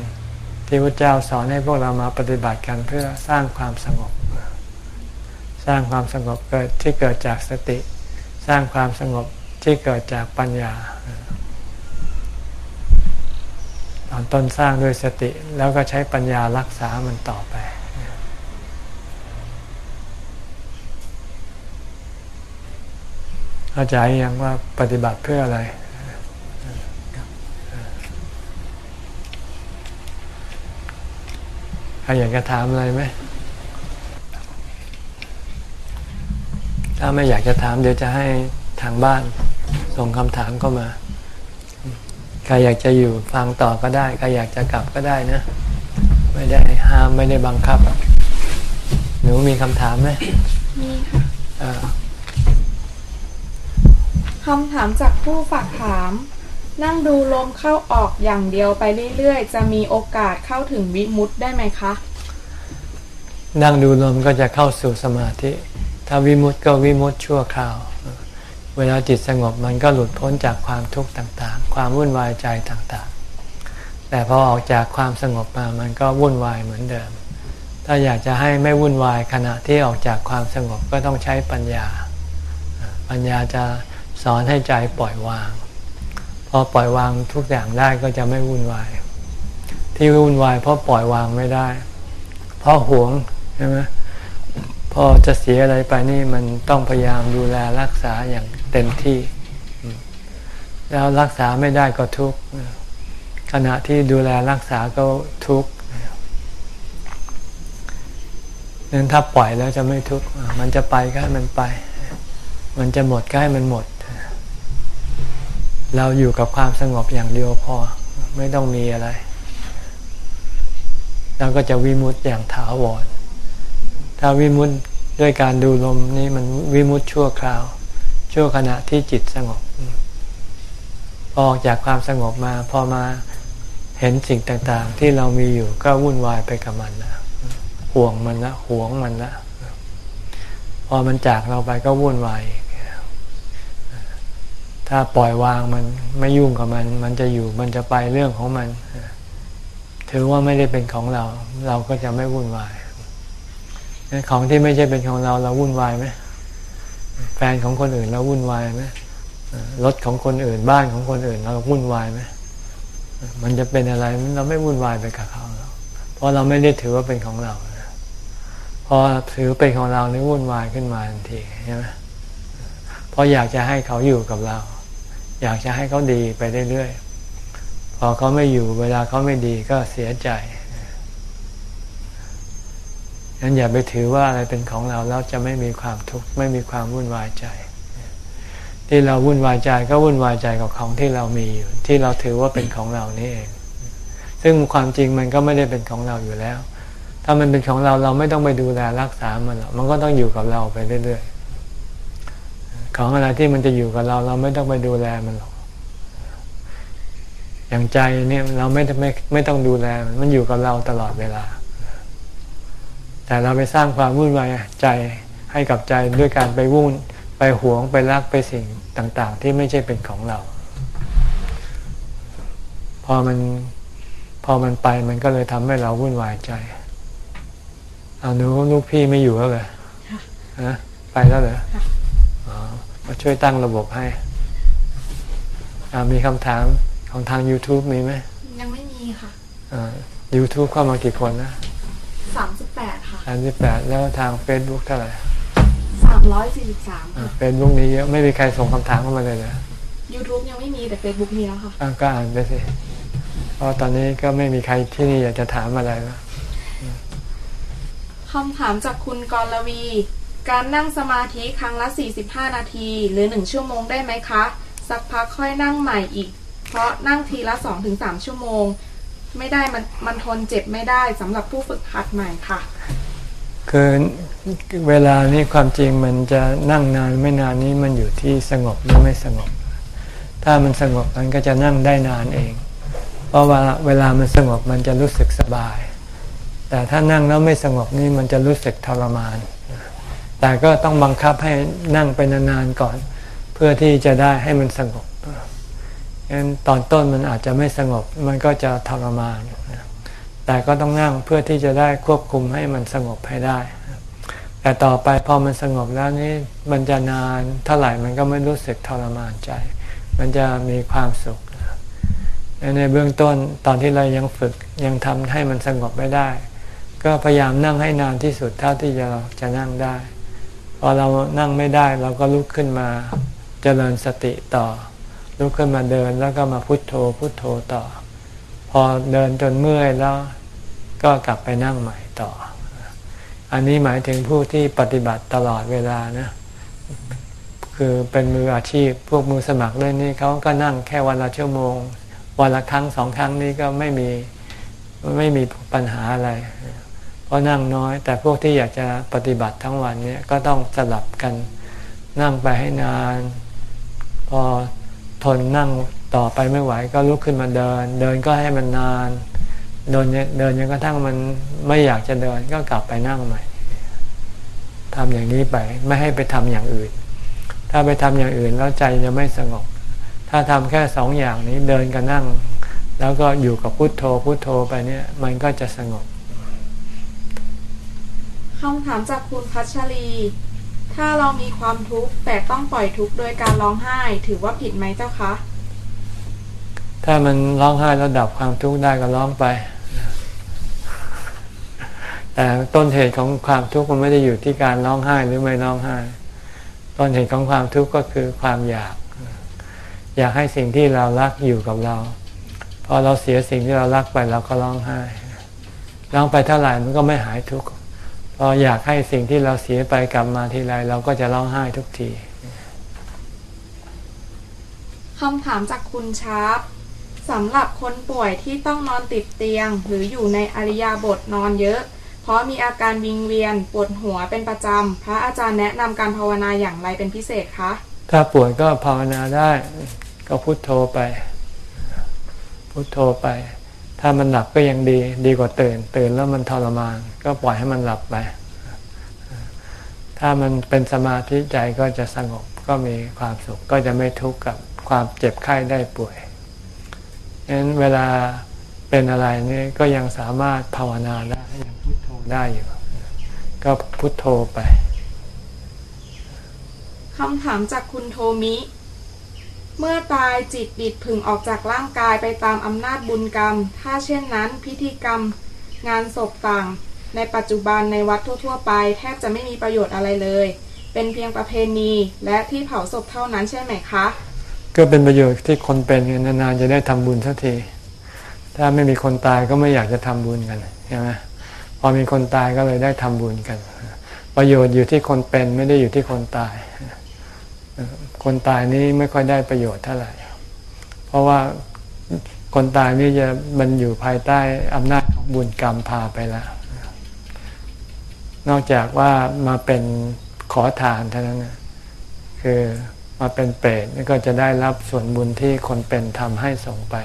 ที่พระเจ้าสอนให้พวกเรามาปฏิบัติกันเพื่อสร้างความสงบ สร้างความสงบเกิดที่เกิดจากสติ สร้างความสงบที่เกิดจากปัญญา ตอนต้นสร้างด้วยสติแล้วก็ใช้ปัญญารักษามันต่อไปเข้าใจยังว่าปฏิบัติเพื่ออะไร ใครอยากจะถามอะไรไหมถ้าไม่อยากจะถามเดี๋ยวจะให้ทางบ้าน ส่งคำถามเข้ามา ใครอยากจะอยู่ฟังต่อก็ได้ ใครอยากจะกลับก็ได้นะ ไม่ได้ห้ามไม่ได้บังคับ หนูมีคำถามไหมมีค่ะคำถามจากผู้ฝากถาม นั่งดูลมเข้าออกอย่างเดียวไปเรื่อยๆ จะมีโอกาสเข้าถึงวิมุตได้ไหมคะ นั่งดูลมก็จะเข้าสู่สมาธิ ถ้าวิมุตก็วิมุตชั่วคราว เวลาจิตสงบมันก็หลุดพ้นจากความทุกข์ต่างๆ ความวุ่นวายใจต่างๆ แต่พอออกจากความสงบมามันก็วุ่นวายเหมือนเดิม ถ้าอยากจะให้ไม่วุ่นวายขณะที่ออกจากความสงบก็ต้องใช้ปัญญา ปัญญาจะสอนให้ใจปล่อยวาง อปล่อยวางทุกอย่างได้ก็จะไม่วุ่นวาย ที่วุ่นวายเพราะปล่อยวางไม่ได้ เพราะหวงใช่ไหมพอจะเสียอะไรไปนี่มันต้องพยายามดูแลรักษาอย่างเต็มที่ แล้วรักษาไม่ได้ก็ทุกข์ขณะที่ดูแลรักษาก็ทุกข์นั้นถ้าปล่อยแล้วจะไม่ทุกข์มันจะไปก็ให้มันไป มันจะหมดก็ให้มันหมด เราอยู่กับความสงบอย่างเดียวพอ ไม่ต้องมีอะไร เราก็จะวิมุตต์อย่างถาวร ถ้าวิมุตต์ด้วยการดูลมนี่มันวิมุตต์ชั่วคราว ชั่วขณะที่จิตสงบออกจากความสงบมาพอมาเห็นสิ่งต่างๆ ที่เรามีอยู่ก็วุ่นวายไปกับมันนะห่วงมันละห่วงมันละพอมันจากเราไปก็วุ่นวาย ถ้าปล่อยวางมันไม่ยุ่งกับมัน มันจะอยู่มันจะไปเรื่องของมัน ถือว่าไม่ได้เป็นของเรา เราก็จะไม่วุ่นวายของที่ไม่ใช่เป็นของเราเราวุ่นวายไหมแฟนของคนอื่นเราวุ่นวายไหมรถของคนอื่นบ้านของคนอื่น เราวุ่นวายไหมมันจะเป็นอะไรเราไม่วุ่นวายไปกับเขาเพราะเราไม่ได้ถือว่าเป็นของเราพอถือเป็นของเรานี่วุ่นวายขึ้นมาทันทีใช่ไหมเพราะอยากจะให้เขาอยู่กับเรา อยากจะให้เขาดีไปเรื่อยๆ พอเขาไม่อยู่เวลาเขาไม่ดีก็เสียใจงั้นอย่าไปถือว่าอะไรเป็นของเราแล้วจะไม่มีความทุกข์ไม่มีความวุ่นวายใจ ที่เราวุ่นวายใจก็วุ่นวายใจกับของที่เรามีอยู่ ที่เราถือว่าเป็นของเรานี่เอง ซึ่งความจริงมันก็ไม่ได้เป็นของเราอยู่แล้ว ถ้ามันเป็นของเราเราไม่ต้องไปดูแลรักษามันหรอกมันก็ต้องอยู่กับเราไปเรื่อยๆ ของอะไรที่มันจะอยู่กับเรา เราไม่ต้องไปดูแลมันหรอก อย่างใจเนี่ยเราไม่ไม่ไม่ต้องดูแลมันมันอยู่กับเราตลอดเวลา แต่เราไปสร้างความวุ่นวายใจให้กับใจด้วยการไปวุ่นไปหวงไปรักไปสิ่งต่าง ๆ ที่ไม่ใช่เป็นของเรา พอมันพอมันไปมันก็เลยทำให้เราวุ่นวายใจ เอาหนูลูกพี่ไม่อยู่แล้วเลยฮะไปแล้วเหรออ๋อ มาช่วยตั้งระบบให้อ่ามีคำถามของทาง YouTube มีไหม ยังไม่มีค่ะอ่า YouTube เข้ามากี่คนนะสามสิบแปดค่ะสามสิบแปดแล้วทาง Facebook เท่าไหร่สามร้อยสี่สิบสามค่ะเฟซบุ๊กนี้เยอะไม่มีใครส่งคำถามเข้ามาเลยเหรอ YouTube ยังไม่มีแต่ Facebook มีแล้วค่ะอะก็อ่านไปสิเพราะตอนนี้ก็ไม่มีใครที่นี่อยากจะถามอะไรแล้วคำถามจากคุณกรวี การนั่งสมาธิครั้งละ 45 นาที หรือ 1 ชั่วโมงได้ไหมคะ สักพักค่อยนั่งใหม่อีก เพราะนั่งทีละ 2-3 ชั่วโมง ไม่ได้มันมันทนเจ็บไม่ได้สำหรับผู้ฝึกหัดใหม่ค่ะ คือเวลานี้ความจริงมันจะนั่งนานไม่นานนี้มันอยู่ที่สงบหรือไม่สงบ ถ้ามันสงบมันก็จะนั่งได้นานเอง เพราะว่าเวลามันสงบมันจะรู้สึกสบาย แต่ถ้านั่งแล้วไม่สงบนี่มันจะรู้สึกทรมาน แต่ก็ต้องบังคับให้นั่งไปนานๆก่อน เพื่อที่จะได้ให้มันสงบงั้นตอนต้นมันอาจจะไม่สงบ มันก็จะทรมาน แต่ก็ต้องนั่งเพื่อที่จะได้ควบคุมให้มันสงบให้ได้ แต่ต่อไปพอมันสงบแล้วนี่มันจะนานเท่าไหร่มันก็ไม่รู้สึกทรมานใจ มันจะมีความสุขในเบื้องต้นตอนที่เรายังฝึกยังทำให้มันสงบไม่ได้ ก็พยายามนั่งให้นานที่สุดเท่าที่จะจะนั่งได้ อเรานั่งไม่ได้เราก็ลุกขึ้นมาเจริญสติต่อ ลุกขึ้นมาเดินแล้วก็มาพุโทโธพุโทโธต่อ พอเดินจนเมื่อยแล้วก็กลับไปนั่งใหม่ต่อ อันนี้หมายถึงผู้ที่ปฏิบัติตลอดเวลานะ คือเป็นมืออาชีพพวกมือสมัครเล่นนี่เขาก็นั่งแค่วันละชั่วโมง วันละครั้งสองครั้งนี้ก็ไม่มีไม่มีปัญหาอะไร เพราะนั่งน้อย แต่พวกที่อยากจะปฏิบัติทั้งวันเนี่ยก็ต้องสลับกันนั่งไปให้นาน พอทนนั่งต่อไปไม่ไหวก็ลุกขึ้นมาเดิน เดินก็ให้มันนานเดินเดินจนกระทั่งมันไม่อยากจะเดินก็กลับไปนั่งใหม่ทำอย่างนี้ไปไม่ให้ไปทำอย่างอื่น ถ้าไปทำอย่างอื่นแล้วใจจะไม่สงบ ถ้าทำแค่สองอย่างนี้เดินกับนั่ง แล้วก็อยู่กับพุโทโธพุโทโธไปเนี่ยมันก็จะสงบ คำถามจากคุณพัชรี ถ้าเรามีความทุกข์แต่ต้องปล่อยทุกข์โดยการร้องไห้ ถือว่าผิดไหมเจ้าคะ ถ้ามันร้องไห้แล้วดับความทุกข์ได้ก็ร้องไป แต่ต้นเหตุของความทุกข์มันไม่ได้อยู่ที่การร้องไห้หรือไม่ร้องไห้ ต้นเหตุของความทุกข์ก็คือความอยาก อยากให้สิ่งที่เรารักอยู่กับเรา พอเราเสียสิ่งที่เรารักไปเราก็ร้องไห้ร้องไปเท่าไหร่มันก็ไม่หายทุกข์ พออยากให้สิ่งที่เราเสียไปกลับมาทีไรเราก็จะร้องไห้ทุกทีคำถามจากคุณชาร์ปสำหรับคนป่วยที่ต้องนอนติดเตียง หรืออยู่ในอริยาบทนอนเยอะ เพราะมีอาการวิงเวียนปวดหัวเป็นประจำ พระอาจารย์แนะนำการภาวนาอย่างไรเป็นพิเศษคะ ถ้าปวดก็ภาวนาได้ ก็พุโทโธไป พุโทโธไป ถ้ามันหลับก็ยังดีดีกว่าตื่น ตื่นแล้วมันทรมาน ก็ปล่อยให้มันหลับไป ถ้ามันเป็นสมาธิใจก็จะสงบก็มีความสุขก็จะไม่ทุกข์กับความเจ็บไข้ได้ป่วยฉะนั้นเวลาเป็นอะไรนี่ก็ยังสามารถภาวนาได้ยังพุโทโธได้อยู่ ก็พุโทโธไปคำถามจากคุณโทมิ เมื่อตายจิตดิดผึ่งออกจากร่างกายไปตามอำนาจบุญกรรม ถ้าเช่นนั้น พิธีกรรม งานศพต่าง ในปัจจุบันในวัดทั่ว ๆ ไป แทบจะไม่มีประโยชน์อะไรเลย เป็นเพียงประเพณีและที่เผาศพเท่านั้นใช่ไหมคะ ก็เป็นประโยชน์ที่คนเป็นนานๆจะได้ทำบุญสักทีถ้าไม่มีคนตายก็ไม่อยากจะทำบุญกันใช่ไหมพอมีคนตายก็เลยได้ทำบุญกัน ประโยชน์อยู่ที่คนเป็นไม่ได้อยู่ที่คนตาย คนตายนี้ไม่ค่อยได้ประโยชน์เท่าไหร่ เพราะว่าคนตายนี่จะมันอยู่ภายใต้อำนาจของบุญกรรมพาไปแล้วนอกจากว่ามาเป็นขอทานเท่านั้นนะคือมาเป็นเปรตก็จะได้รับส่วนบุญที่คนเป็นทำให้ส่งไป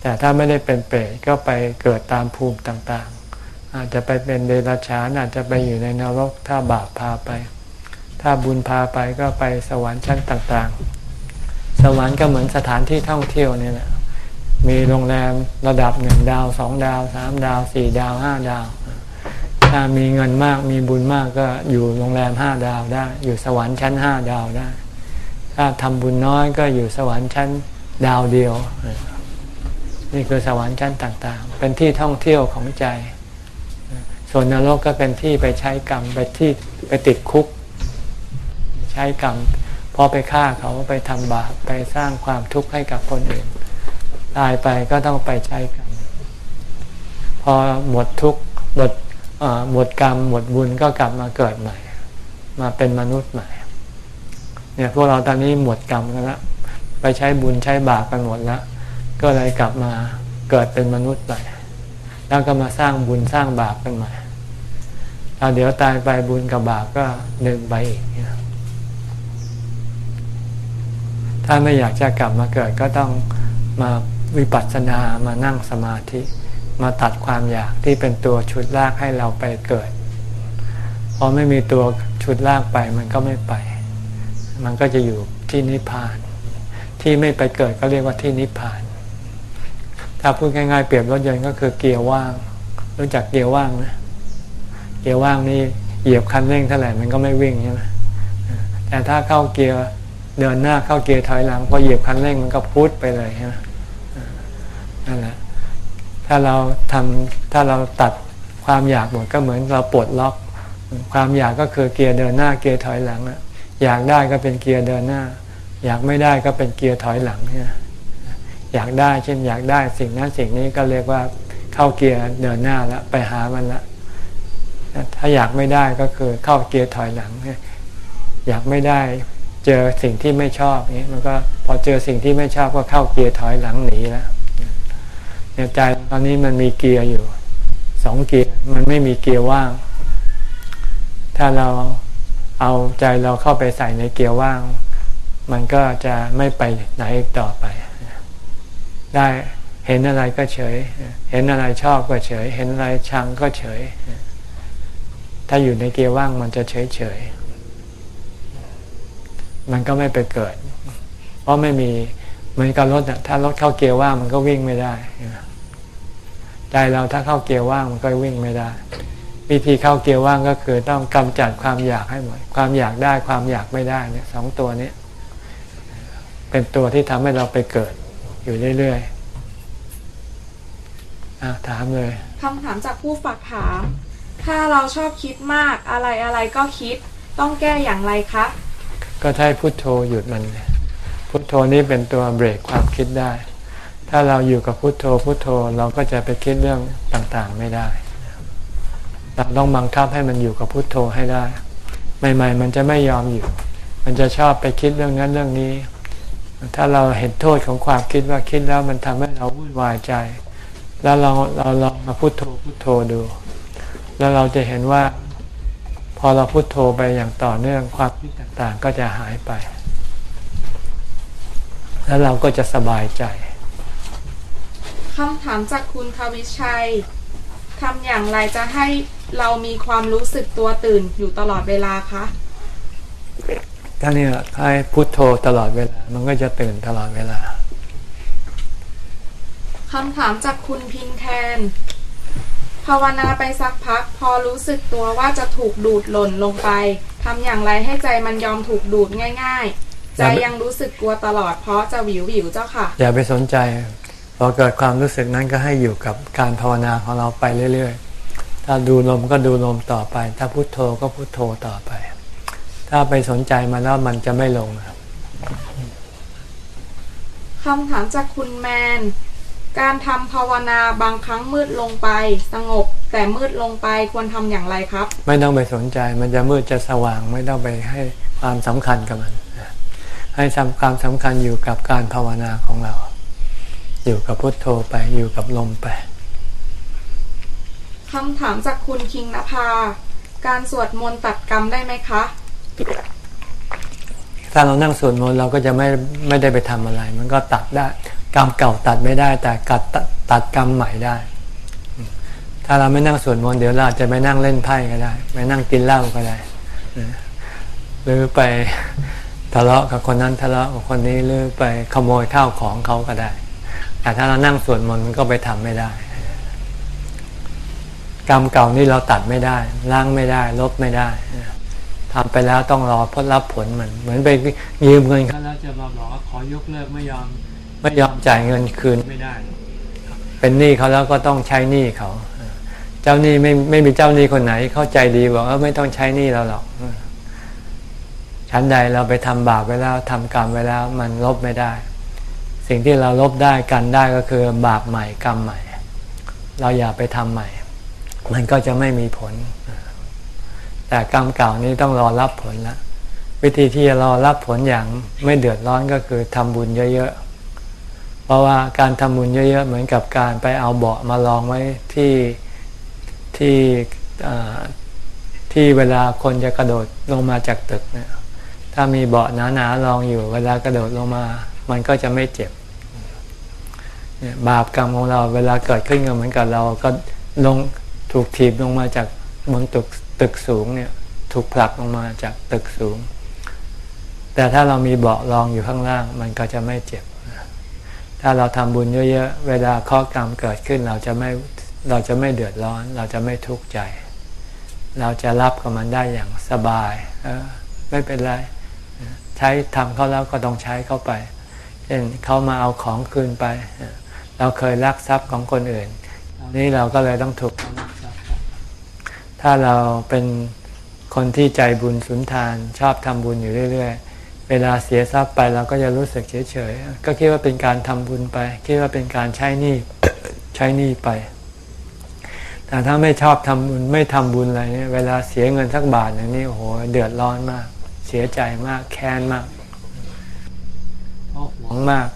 แต่ถ้าไม่ได้เป็นเปรตก็ไปเกิดตามภูมิต่างๆ อาจจะไปเป็นเดรัจฉานอาจจะไปอยู่ในนรกถ้าบาปพาไป ถ้าบุญพาไปก็ไปสวรรค์ชั้นต่างๆ สวรรค์ก็เหมือนสถานที่ท่องเที่ยวนี่แหละมีโรงแรมระดับหนึ่งดาวสองดาวสามดาวสี่ดาวห้าดาว ถ้ามีเงินมากมีบุญมากก็อยู่โรงแรมห้าดาวได้ อยู่สวรรค์ชั้นห้าดาวได้ ถ้าทำบุญน้อยก็อยู่สวรรค์ชั้นดาวเดียว นี่คือสวรรค์ชั้นต่างๆ เป็นที่ท่องเที่ยวของใจ ส่วนนรกก็เป็นที่ไปใช้กรรมไปที่ไปติดคุก ใช้กรรมพอไปฆ่าเขาไปทำบาปไปสร้างความทุกข์ให้กับคนอื่น ตายไปก็ต้องไปใช้กรรมพอหมดทุกข์หมดหมดกรรม หมดบุญก็กลับมาเกิดใหม่ มาเป็นมนุษย์ใหม่ เนี่ยพวกเราตอนนี้หมดกรรมกันแล้วไปใช้บุญใช้บาปกันหมดแล้วก็เลยกลับมาเกิดเป็นมนุษย์ใหม่ แล้วก็มาสร้างบุญสร้างบาปกันใหม่แล้วเดี๋ยวตายไปบุญกับบาปก็ดึงไปอีก ถ้าไม่อยากจะกลับมาเกิดก็ต้องมาวิปัสสนามานั่งสมาธิ มาตัดความอยากที่เป็นตัวชุดลากให้เราไปเกิดพอไม่มีตัวชุดลากไปมันก็ไม่ไป มันก็จะอยู่ที่นิพพาน ที่ไม่ไปเกิดก็เรียกว่าที่นิพพาน ถ้าพูดง่ายๆเปรียบรถยนต์ก็คือเกียร์ว่าง รู้จักเกียร์ว่างนะเกียร์ว่างนี่เหยียบคันเร่งเท่าไหร่มันก็ไม่วิ่งใช่ไหมแต่ถ้าเข้าเกียร์ เดินหน้าเข้าเกียร์ถอยหลังพอเหยียบคันเร่งมันก็พุทไปเลยใช่ไหมนั่นแหละถ้าเราทำถ้าเราตัดความอยากหมดก็เหมือนเราปลดล็อก ความอยากก็คือเกียร์เดินหน้าเกียร์ถอยหลังอะอยากได้ก็เป็นเกียร์เดินหน้า อยากไม่ได้ก็เป็นเกียร์ถอยหลังเนี่ยอยากได้เช่นอยากได้สิ่งนั้นสิ่งนี้ก็เรียกว่าเข้าเกียร์เดินหน้าแล้วไปหามันละถ้าอยากไม่ได้ก็คือเข้าเกียร์ถอยหลัง อยากไม่ได้ เจอสิ่งที่ไม่ชอบนี้มันก็พอเจอสิ่งที่ไม่ชอบก็เข้าเกียร์ถอยหลังหนีแล้วเนี่ยใจตอนนี้มันมีเกียร์อยู่สองเกียร์มันไม่มีเกียร์ว่าง ถ้าเราเอาใจเราเข้าไปใส่ในเกียร์ว่าง มันก็จะไม่ไปไหนต่อไป ได้เห็นอะไรก็เฉย เห็นอะไรชอบก็เฉย เห็นอะไรชังก็เฉย ถ้าอยู่ในเกียร์ว่างมันจะเฉยเฉย มันก็ไม่ไปเกิด เพราะไม่มีเหมือนกับรถถ้ารถเข้าเกียร์ว่างมันก็วิ่งไม่ได้ใจเราถ้าเข้าเกียร์ว่างมันก็วิ่งไม่ได้ วิธีเข้าเกียร์ว่างก็คือต้องกำจัดความอยากให้หมดความอยากได้ความอยากไม่ได้เนี่ยสองตัวนี้เป็นตัวที่ทำให้เราไปเกิดอยู่เรื่อยๆอถามเลยคำถามจากผู้ฝากถาม ถ้าเราชอบคิดมากอะไรอะไรก็คิด ต้องแก้อย่างไรคะ ก็ใช้พุทโธหยุดมัน พุทโธนี้เป็นตัวเบรกความคิดได้ ถ้าเราอยู่กับพุทโธพุทโธเราก็จะไปคิดเรื่องต่างๆไม่ได้ เราต้องบังคับให้มันอยู่กับพุทโธให้ได้ ใหม่ ๆ มันจะไม่ยอมอยู่ มันจะชอบไปคิดเรื่องนั้นเรื่องนี้ ถ้าเราเห็นโทษของความคิดว่าคิดแล้วมันทำให้เราวุ่นวายใจ แล้วเราเราลองมาพุโทโธพุโทโธดู แล้วเราจะเห็นว่า พอเราพุโทโธไปอย่างต่อเนื่องความคิดต่างๆ ก็จะหายไป แล้วเราก็จะสบายใจคำถามจากคุณทวิชัยทำอย่างไรจะให้เรามีความรู้สึกตัวตื่นอยู่ตลอดเวลาคะก็นี่แหละให้พุโทโธตลอดเวลา มันก็จะตื่นตลอดเวลาคำถามจากคุณพินแคน ภาวนาไปสักพัก พอรู้สึกตัวว่าจะถูกดูดหล่นลงไปทำอย่างไรให้ใจมันยอมถูกดูดง่าย ๆ ใจยังรู้สึกกลัวตลอดเพราะจะวิววิวเจ้าค่ะ อย่าไปสนใจพอเกิดความรู้สึกนั้นก็ให้อยู่กับการภาวนาของเราไปเรื่อยๆ ถ้าดูลมก็ดูลมต่อไป ถ้าพุโทโธก็พุโทโธต่อไป ถ้าไปสนใจมาแล้วมันจะไม่ลงคำถามจากคุณแมน การทำภาวนาบางครั้งมืดลงไป สงบ แต่มืดลงไปควรทำอย่างไรครับ ไม่ต้องไปสนใจมันจะมืดจะสว่างไม่ต้องไปให้ความสำคัญกับมัน ให้ทำความสำคัญอยู่กับการภาวนาของเรา อยู่กับพุทโธไปอยู่กับลมไปคำถามจากคุณคิงนภา การสวดมนต์ตัดกรรมได้ไหมคะ ถ้าเรานั่งสวดมนต์เราก็จะไม่ไม่ได้ไปทำอะไร มันก็ตัดได้ กรรมเก่าตัดไม่ได้ แต่กัดตัดตัดกรรมใหม่ได้ ถ้าเราไม่นั่งสวดมนต์เดี๋ยวเราจะไปนั่งเล่นไพ่ก็ได้ไปนั่งกินเหล้าก็ได้ หรือไปทะเลาะกับคนนั้นทะเลาะกับคนนี้หรือไปขโมยข้าวของเขาก็ได้ แต่ถ้าเรานั่งสวดมนต์มันก็ไปทำไม่ได้ กรรมเก่านี่เราตัดไม่ได้ ล้างไม่ได้ ลบไม่ได้ทำไปแล้วต้องรอพรับผลมัน เหมือนไปยืมเงินเขาแล้วจะมาบอกว่าขอยกเลิกไม่ยอม ไม่ยอมจ่ายเงินคืนไม่ได้ เป็นหนี้เขาแล้วก็ต้องใช้หนี้เขา เจ้าหนี้ไม่ไม่มีเจ้าหนี้คนไหน เข้าใจดีบอกว่าไม่ต้องใช้หนี้เราหรอกชั้นใดเราไปทำบาปไว้แล้วทำกรรมไว้แล้ว มันลบไม่ได้ สิ่งที่เราลบได้กันได้ก็คือบาปใหม่กรรมใหม่ เราอย่าไปทำใหม่ มันก็จะไม่มีผล แต่กรรมเก่านี้ต้องรอรับผลละวิธีที่จะรอรับผลอย่างไม่เดือดร้อนก็คือทำบุญเยอะๆเพ ราะว่าการทำบุญเยอะๆเหมือนกับการไปเอาเบาะมาลองไว้ที่ที่ที่เวลาคนจะกระโดดลงมาจากตึกเนี่ยถ้ามีเบาะหนาๆรองอยู่ เวลากระโดดลงมา มันก็จะไม่เจ็บ บาปกรรมของเราเวลาเกิดขึ้นก็เหมือนกับเราก็ลงถูกถีบลงมาจากบนตึกตึกสูงเนี่ยถูกผลักลงมาจากตึกสูง แต่ถ้าเรามีเบาะรองอยู่ข้างล่าง มันก็จะไม่เจ็บ ถ้าเราทำบุญเยอะๆ เวลาข้อกรรมเกิดขึ้นเราจะไม่เราจะไม่เดือดร้อน เราจะไม่ทุกข์ใจ เราจะรับกับมันได้อย่างสบายเออไม่เป็นไร ใช้ทำเขาแล้วก็ต้องใช้เข้าไปเช่นเขามาเอาของคืนไป เราเคยลักทรัพย์ของคนอื่นนี้เราก็เลยต้องถูกลักทรัพย์ถ้าเราเป็นคนที่ใจบุญสุนทานชอบทำบุญอยู่เรื่อย ๆ เวลาเสียทรัพย์ไปเราก็จะรู้สึกเฉยๆ ก็คิดว่าเป็นการทำบุญไป คิดว่าเป็นการใช้หนี้ใช้หนี้ไป แต่ถ้าไม่ชอบทำบุญไม่ทำบุญอะไรเนี่ยเวลาเสียเงินสักบาทอย่างนี้โอ้โหเดือดร้อนมาก เสียใจมากแค้นมากเพราะหวงมาก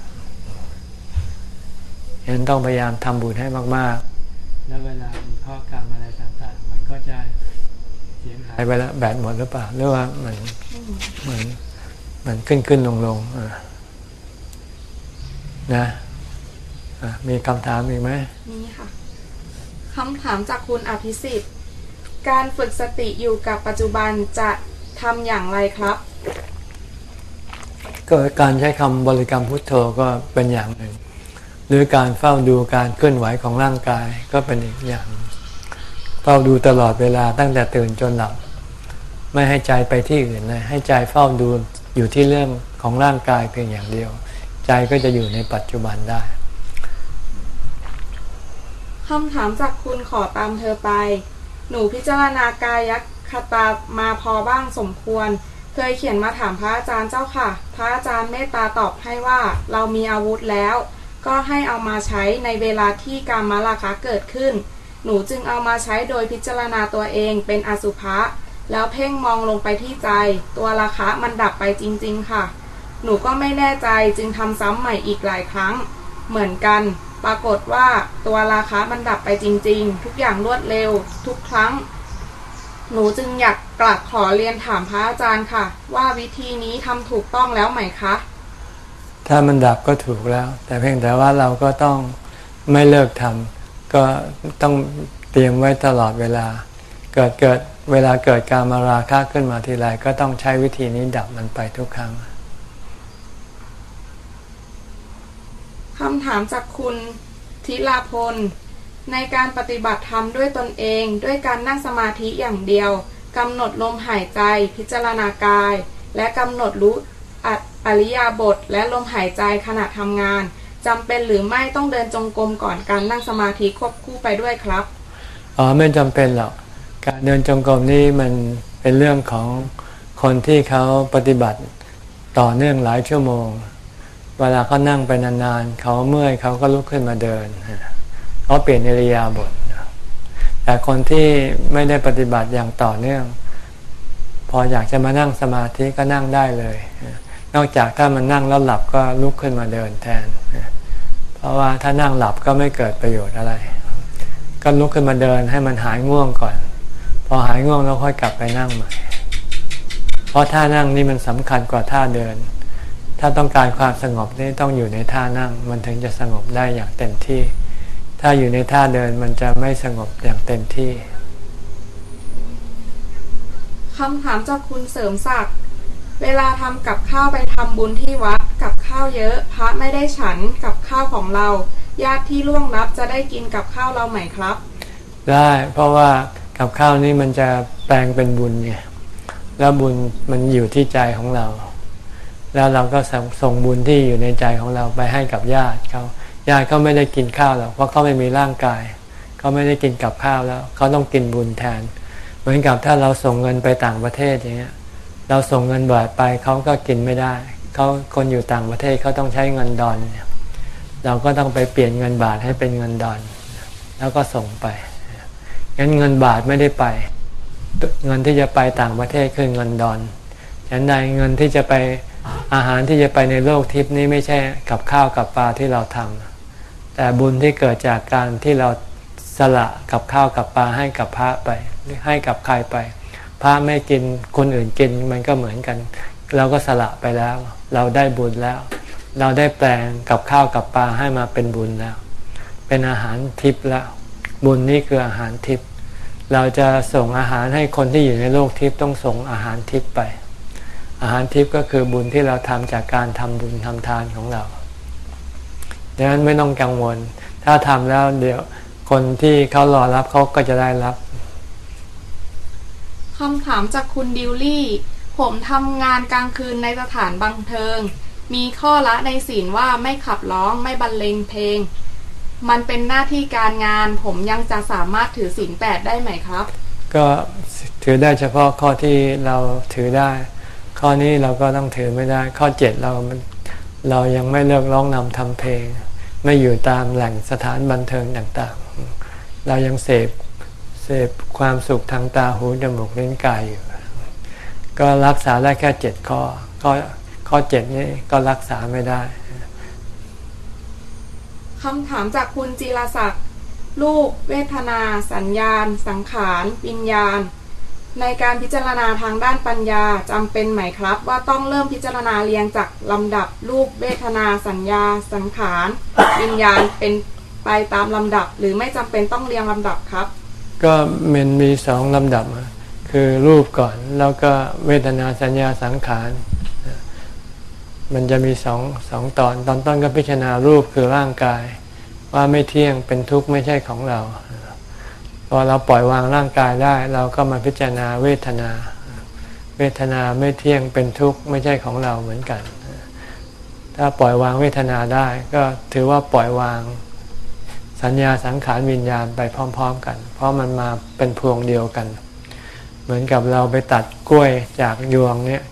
ฉะนั้นต้องพยายามทำบุญให้มากๆ แล้วเวลามีข้อกรรมอะไรต่างๆ มันก็จะเสียหายไปแล้วแบตหมดหรือเปล่าหรือว่ามันเหมือน มันขึ้นขึ้นลงลงนะมีคำถามอีกไหมมีค่ะคำถามจากคุณอภิสิทธิ์ การฝึกสติอยู่กับปัจจุบันจะทำอย่างไรครับ ก็การใช้คำบริกรรมพุทโธก็เป็นอย่างหนึ่ง หรือการเฝ้าดูการเคลื่อนไหวของร่างกายก็เป็นอีกอย่างเฝ้าดูตลอดเวลาตั้งแต่ตื่นจนหลับ ไม่ให้ใจไปที่อื่นเลยให้ใจเฝ้าดู อยู่ที่เรื่องของร่างกายเพียงอย่างเดียว ใจก็จะอยู่ในปัจจุบันได้คำถามจากคุณขอตามเธอไป หนูพิจารณากายยักคตามาพอบ้างสมควร เคยเขียนมาถามพระอาจารย์เจ้าค่ะ พระอาจารย์เมตตาตอบให้ว่าเรามีอาวุธแล้ว ก็ให้เอามาใช้ในเวลาที่การมาราคะเกิดขึ้น หนูจึงเอามาใช้โดยพิจารณาตัวเองเป็นอสุภะ แล้วเพ่งมองลงไปที่ใจ ตัวราคะมันดับไปจริง ๆ ค่ะ หนูก็ไม่แน่ใจจึงทำซ้ำใหม่อีกหลายครั้ง เหมือนกัน ปรากฏว่าตัวราคะมันดับไปจริง ๆ ทุกอย่างรวดเร็ว ทุกครั้ง หนูจึงอยากกลับขอเรียนถามพระอาจารย์ค่ะ ว่าวิธีนี้ทำถูกต้องแล้วไหมคะ ถ้ามันดับก็ถูกแล้ว แต่เพียงแต่ว่าเราก็ต้องไม่เลิกทำก็ต้องเตรียมไว้ตลอดเวลา เกิดเกิด เวลาเกิดการมาราคะขึ้นมาทีไรก็ต้องใช้วิธีนี้ดับมันไปทุกครั้งคำถามจากคุณทิลาพล ในการปฏิบัติธรรมด้วยตนเองด้วยการนั่งสมาธิอย่างเดียวกำหนดลมหายใจพิจารณากาย และกำหนดรู้อริยาบทและลมหายใจขณะทำงานจำเป็นหรือไม่ต้องเดินจงกรมก่อนการนั่งสมาธิควบคู่ไปด้วยครับอ๋อไม่จำเป็นหรอก การเดินจงกรมนี่มันเป็นเรื่องของคนที่เขาปฏิบัติต่อเนื่องหลายชั่วโมง เวลาเขานั่งไปนานๆเขาเมื่อยเขาก็ลุกขึ้นมาเดินเขาเปลี่ยนอิริยาบถแต่คนที่ไม่ได้ปฏิบัติอย่างต่อเนื่อง พออยากจะมานั่งสมาธิก็นั่งได้เลย นอกจากถ้ามันนั่งแล้วหลับก็ลุกขึ้นมาเดินแทน เพราะว่าถ้านั่งหลับก็ไม่เกิดประโยชน์อะไร ก็ลุกขึ้นมาเดินให้มันหายง่วงก่อน พอหายง่วงแล้วค่อยกลับไปนั่งใหม่ เพราะท่านั่งนี่มันสำคัญกว่าท่าเดิน ถ้าต้องการความสงบนี่ต้องอยู่ในท่านั่ง มันถึงจะสงบได้อย่างเต็มที่ ถ้าอยู่ในท่าเดินมันจะไม่สงบอย่างเต็มที่คำถามจากคุณเสริมศักดิ์เวลาทำกับข้าวไปทำบุญที่วัดกับข้าวเยอะ พระไม่ได้ฉันกับข้าวของเรา ญาติที่ล่วงลับจะได้กินกับข้าวเราไหมครับ ได้เพราะว่า กับข้าวนี้มันจะแปลงเป็นบุญไงแล้วบุญมันอยู่ที่ใจของเรา แล้วเราก็ส่งบุญที่อยู่ในใจของเราไปให้กับญาติเขาญาติเขาไม่ได้กินข้าวหรอกเพราะเขาไม่มีร่างกายเขาไม่ได้กินกับข้าวแล้วเขาต้องกินบุญแทน เหมือนกับถ้าเราส่งเงินไปต่างประเทศอย่างเงี้ยเราส่งเงินบาทไปเขาก็กินไม่ได้เขาคนอยู่ต่างประเทศเขาต้องใช้เงินดอนเราก็ต้องไปเปลี่ยนเงินบาทให้เป็นเงินดอนแล้วก็ส่งไป งั้นเงินบาทไม่ได้ไป เงินที่จะไปต่างประเทศคือเงินดอนฉันใดเงินที่จะไปอาหารที่จะไปในโลกทิพนี้ไม่ใช่กับข้าวกับปลาที่เราทำแต่บุญที่เกิดจากการที่เราสละกับข้าวกับปลาให้กับพระไปให้กับใครไป พระไม่กินคนอื่นกินมันก็เหมือนกัน เราก็สละไปแล้ว เราได้บุญแล้ว เราได้แปลงกับข้าวกับปลาให้มาเป็นบุญแล้ว เป็นอาหารทิพย์แล้ว บุญนี่คืออาหารทิพย์เราจะส่งอาหารให้คนที่อยู่ในโลกทิพย์ต้องส่งอาหารทิพย์ไป อาหารทิพย์ก็คือบุญที่เราทำจากการทำบุญทำทานของเราดังนั้นไม่ต้องกังวล ถ้าทำแล้วเดี๋ยวคนที่เขารอรับเขาก็จะได้รับคำถามจากคุณดิวลี่ ผมทำงานกลางคืนในสถานบังเทิง มีข้อละในศีลว่าไม่ขับร้องไม่บรรเลงเพลง มันเป็นหน้าที่การงาน ผมยังจะสามารถถือศีลแปดได้ไหมครับ ก็ถือได้เฉพาะข้อที่เราถือได้ ข้อนี้เราก็ต้องถือไม่ได้ ข้อเจ็ดเราเรายังไม่เลิกร้องนำทำเพลง ไม่อยู่ตามแหล่งสถานบันเทิงต่างๆ เรายังเสพเสพความสุขทางตาหูจมูกลิ้นกายอยู่ ก็รักษาได้แค่เจ็ดข้อข้อข้อเจ็ดนี้ก็รักษาไม่ได้ คำถามจากคุณจีรศักดิ์ลูกเวทนา สัญญาณ สังขาร วิญญาณ ในการพิจารณาทางด้านปัญญาจำเป็นไหมครับ ว่าต้องเริ่มพิจารณาเรียงจากลำดับ รูป เวทนา สัญญา สังขาร วิญญาณเป็นไปตามลำดับ หรือไม่จำเป็นต้องเรียงลำดับครับ ก็มันมีสองลำดับ คือรูปก่อนแล้วก็เวทนาสัญญาสังขาร มันจะมีสองสองตอนตอนต้นก็พิจารณารูปคือร่างกาย ว่าไม่เที่ยงเป็นทุกข์ไม่ใช่ของเราพอเราปล่อยวางร่างกายได้ เราก็มาพิจารณาเวทนา เวทนาไม่เที่ยงเป็นทุกข์ไม่ใช่ของเราเหมือนกัน ถ้าปล่อยวางเวทนาได้ก็ถือว่าปล่อยวางสัญญาสังขารวิญญาณไปพร้อม ๆ กัน เพราะมันมาเป็นพวงเดียวกัน เหมือนกับเราไปตัดกล้วยจากยวงเนี่ย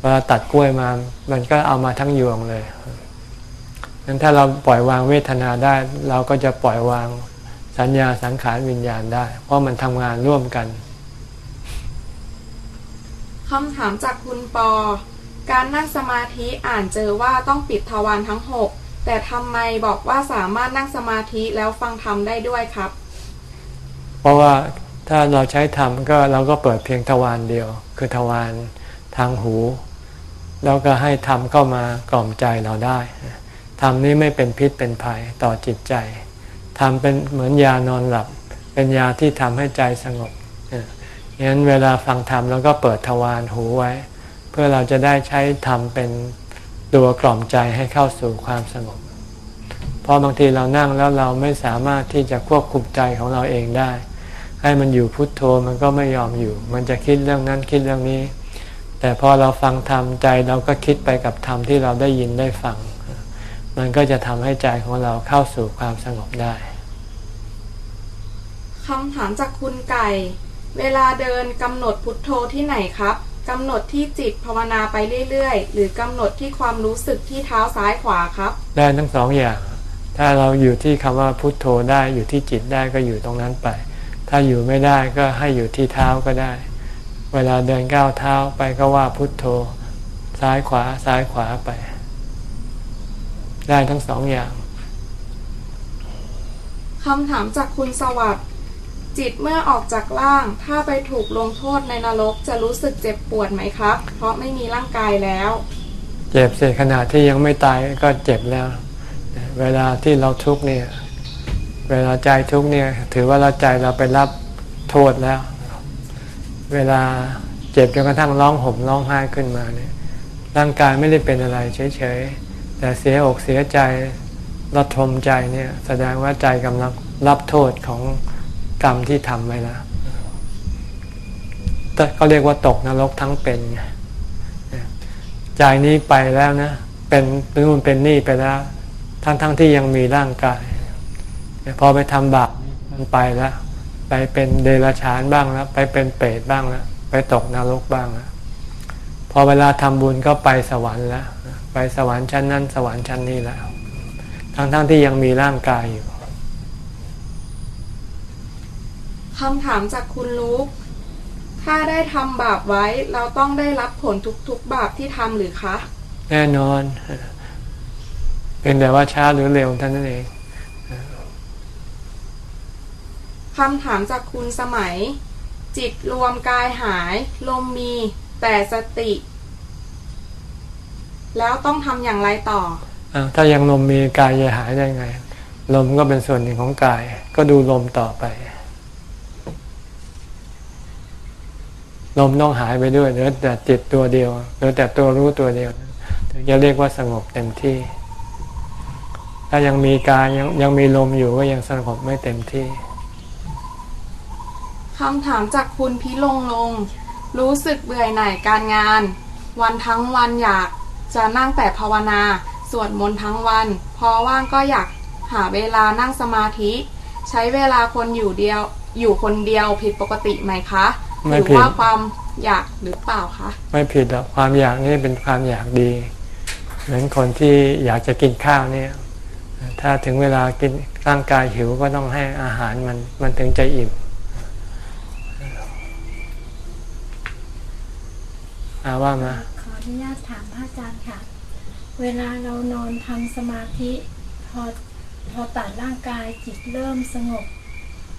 เวลาตัดกล้วยมา มันก็เอามาทั้งยวงเลยงั้นถ้าเราปล่อยวางเวทนาได้ เราก็จะปล่อยวางสัญญาสังขารวิญญาณได้ เพราะมันทำงานร่วมกันคำถามจากคุณปอ การนั่งสมาธิอ่านเจอว่าต้องปิดทวารทั้งหกแต่ทำไมบอกว่าสามารถนั่งสมาธิแล้วฟังธรรมได้ด้วยครับ เพราะว่าถ้าเราใช้ธรรมก็เราก็เปิดเพียงทวารเดียว คือทวารทางหู แล้วก็ให้ธรรมเข้ามากล่อมใจเราได้ธรรมนี้ไม่เป็นพิษเป็นภัยต่อจิตใจทำเป็นเหมือนยานอนหลับ เป็นยาที่ทำให้ใจสงบอย่างนั้นเวลาฟังธรรมแล้วก็เปิดทวารหูไว้ เพื่อเราจะได้ใช้ธรรมเป็นตัวกล่อมใจให้เข้าสู่ความสงบ เพราะบางทีเรานั่งแล้วเราไม่สามารถที่จะควบคุมใจของเราเองได้ ให้มันอยู่พุทโธมันก็ไม่ยอมอยู่ มันจะคิดเรื่องนั้นคิดเรื่องนี้ แต่พอเราฟังธรรมใจเราก็คิดไปกับธรรมที่เราได้ยินได้ฟัง มันก็จะทำให้ใจของเราเข้าสู่ความสงบได้คำถามจากคุณไก่ เวลาเดินกำหนดพุทโธที่ไหนครับกำหนดที่จิตภาวนาไปเรื่อยๆ หรือกำหนดที่ความรู้สึกที่เท้าซ้ายขวาครับ ได้ทั้งสองอย่าง ถ้าเราอยู่ที่คำว่าพุทโธได้อยู่ที่จิตได้ก็อยู่ตรงนั้นไป ถ้าอยู่ไม่ได้ก็ให้อยู่ที่เท้าก็ได้ เวลาเดินก้าวเท้าไปก็ว่าพุทโธ ซ้ายขวาซ้ายขวาไป ได้ทั้งสองอย่างคำถามจากคุณสวัสดิ์จิตเมื่อออกจากร่าง ถ้าไปถูกลงโทษในนรกจะรู้สึกเจ็บปวดไหมครับ เพราะไม่มีร่างกายแล้ว เจ็บเสียขณะที่ยังไม่ตายก็เจ็บแล้ว เวลาที่เราทุกข์เนี่ย เวลาใจทุกข์เนี่ย ถือว่าเราใจเราไปรับโทษแล้ว เวลาเจ็บจนกระทั่งร้องห่มร้องไห้ขึ้นมาเนี่ยร่างกายไม่ได้เป็นอะไรเฉยๆ แต่เสียอกเสียใจระทมใจเนี่ยแสดงว่าใจกำลังรับโทษของกรรมที่ทำไว้แล้วแต่เขาเรียกว่าตกนรกทั้งเป็นไงใจนี้ไปแล้วนะ เป็นนู่นเป็นนี่ไปแล้ว ทั้งทั้งที่ยังมีร่างกาย พอไปทำบาปมันไปแล้ว ไปเป็นเดรัจฉานบ้างแล้วไปเป็นเปรตบ้างแล้วไปตกนรกบ้างแล้วพอเวลาทำบุญก็ไปสวรรค์แล้วไปสวรรค์ชั้นนั้น สวรรค์ชั้นนี้แล้วทั้งทั้งที่ยังมีร่างกายอยู่คำถามจากคุณลูก ถ้าได้ทำบาปไว้ เราต้องได้รับผลทุกๆบาปที่ทำหรือคะ แน่นอน เป็นแต่ว่าช้าหรือเร็วเท่านั้นเอง คำถามจากคุณสมัย จิตรวมกายหาย ลมมี แต่สติ แล้วต้องทำอย่างไรต่ออถ้ายังลมมีกายจะหายได้ไง ลมก็เป็นส่วนหนึ่งของกาย ก็ดูลมต่อไป ลมต้องหายไปด้วยเหลือแต่จิตตัวเดียวเหลือแต่ตัวรู้ตัวเดียวถึงจะเรียกว่าสงบเต็มที่ ถ้ายังมีกายยังยังมีลมอยู่ก็ยังสงบไม่เต็มที่ คำถามจากคุณพิลงลง รู้สึกเบื่อหน่ายการงาน วันทั้งวันอยากจะนั่งแต่ภาวนา สวดมนต์ทั้งวัน พอว่างก็อยากหาเวลานั่งสมาธิ ใช้เวลาคนอยู่เดียว อยู่คนเดียวผิดปกติไหมคะไม่หรือผิดว่าความอยากหรือเปล่าคะ ไม่ผิดหรอกความอยากนี่เป็นความอยากดีเหมือนคนที่อยากจะกินข้าวเนี่ย ถ้าถึงเวลากินร่างกายหิวก็ต้องให้อาหารมันมันถึงจะอิ่ม อาว่ามา ขออนุญาตถามพระอาจารย์ค่ะ เวลาเรานอนทำสมาธิพอพอตัดร่างกายจิตเริ่มสงบ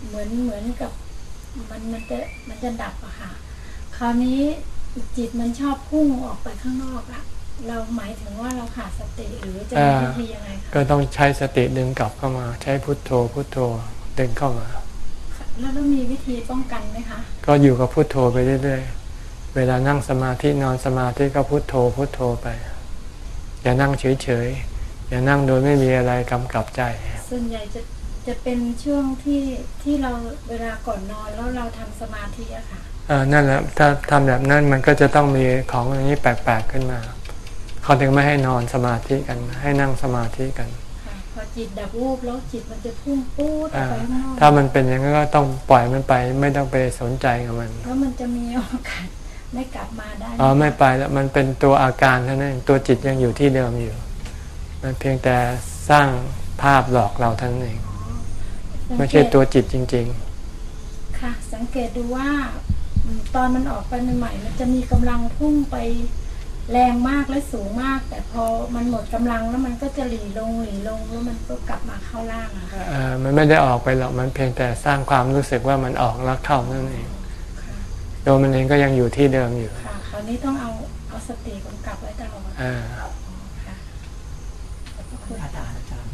เหมือนเหมือนกับมันมันจะมันจะดับอะค่ะ คราวนี้จิตมันชอบพุ่งออกไปข้างนอกอะเราหมายถึงว่าเราขาดสติหรือจะมีวิธียังไงคะก็ต้องใช้สติดึงกลับเข้ามา ใช้พุทโธพุทโธดึงเข้ามา แล้วเรามีวิธีป้องกันไหมคะ ก็อยู่กับพุทโธไปเรื่อยๆ เวลานั่งสมาธินอนสมาธิก็พุทโธพุทโธไป อย่านั่งเฉยๆอย่านั่งโดยไม่มีอะไรกำกับใจ ส่วนใหญ่จะจะเป็นช่วงที่ที่เราเวลาก่อนนอนแล้วเราทำสมาธิอะค่ะอ่านั่นแหละถ้าทำแบบนั้นมันก็จะต้องมีของอย่างนี้แปลกๆขึ้นมาเขาถึงไม่ให้นอนสมาธิกัน ให้นั่งสมาธิกันค่ะพอจิตดับวูบแล้วจิตมันจะพุ่งปูดออกอ่าไปข้างนอกถ้ามันเป็นอย่างนั้นก็ต้องปล่อยมันไป ไม่ต้องไปสนใจกับมันแล้วมันจะมีโอกาส ได้กลับมาได้หอ๋อไม่ไปแล้วมันเป็นตัวอาการเท่านั้นเองตัวจิตยังอยู่ที่เดิมอยู่ มันเพียงแต่สร้างภาพหลอกเราเท่านั้นเองสังเกตไม่ใช่ตัวจิตจริงค่ะ สังเกตดูว่าอืมตอนมันออกไปใหม่ๆมันจะมีกำลังพุ่งไปแรงมากและสูงมาก แต่พอมันหมดกำลังแล้วมันก็จะหลีลงหลีลงแล้วมันก็กลับมาเข้าล่างอะค่ะๆเอ่อมันไม่ได้ออกไปหรอกมันเพียงแต่สร้างความรู้สึกว่ามันออกแล้วเข้านั่นเองค่ะ ตัวมันเองก็ยังอยู่ที่เดิมอยู่ค่ะคราวนี้ต้องเอาเอาสติกำกับไว้ตลอดอ่าค่ะขอบพระคุณอาจารย์อาจารย์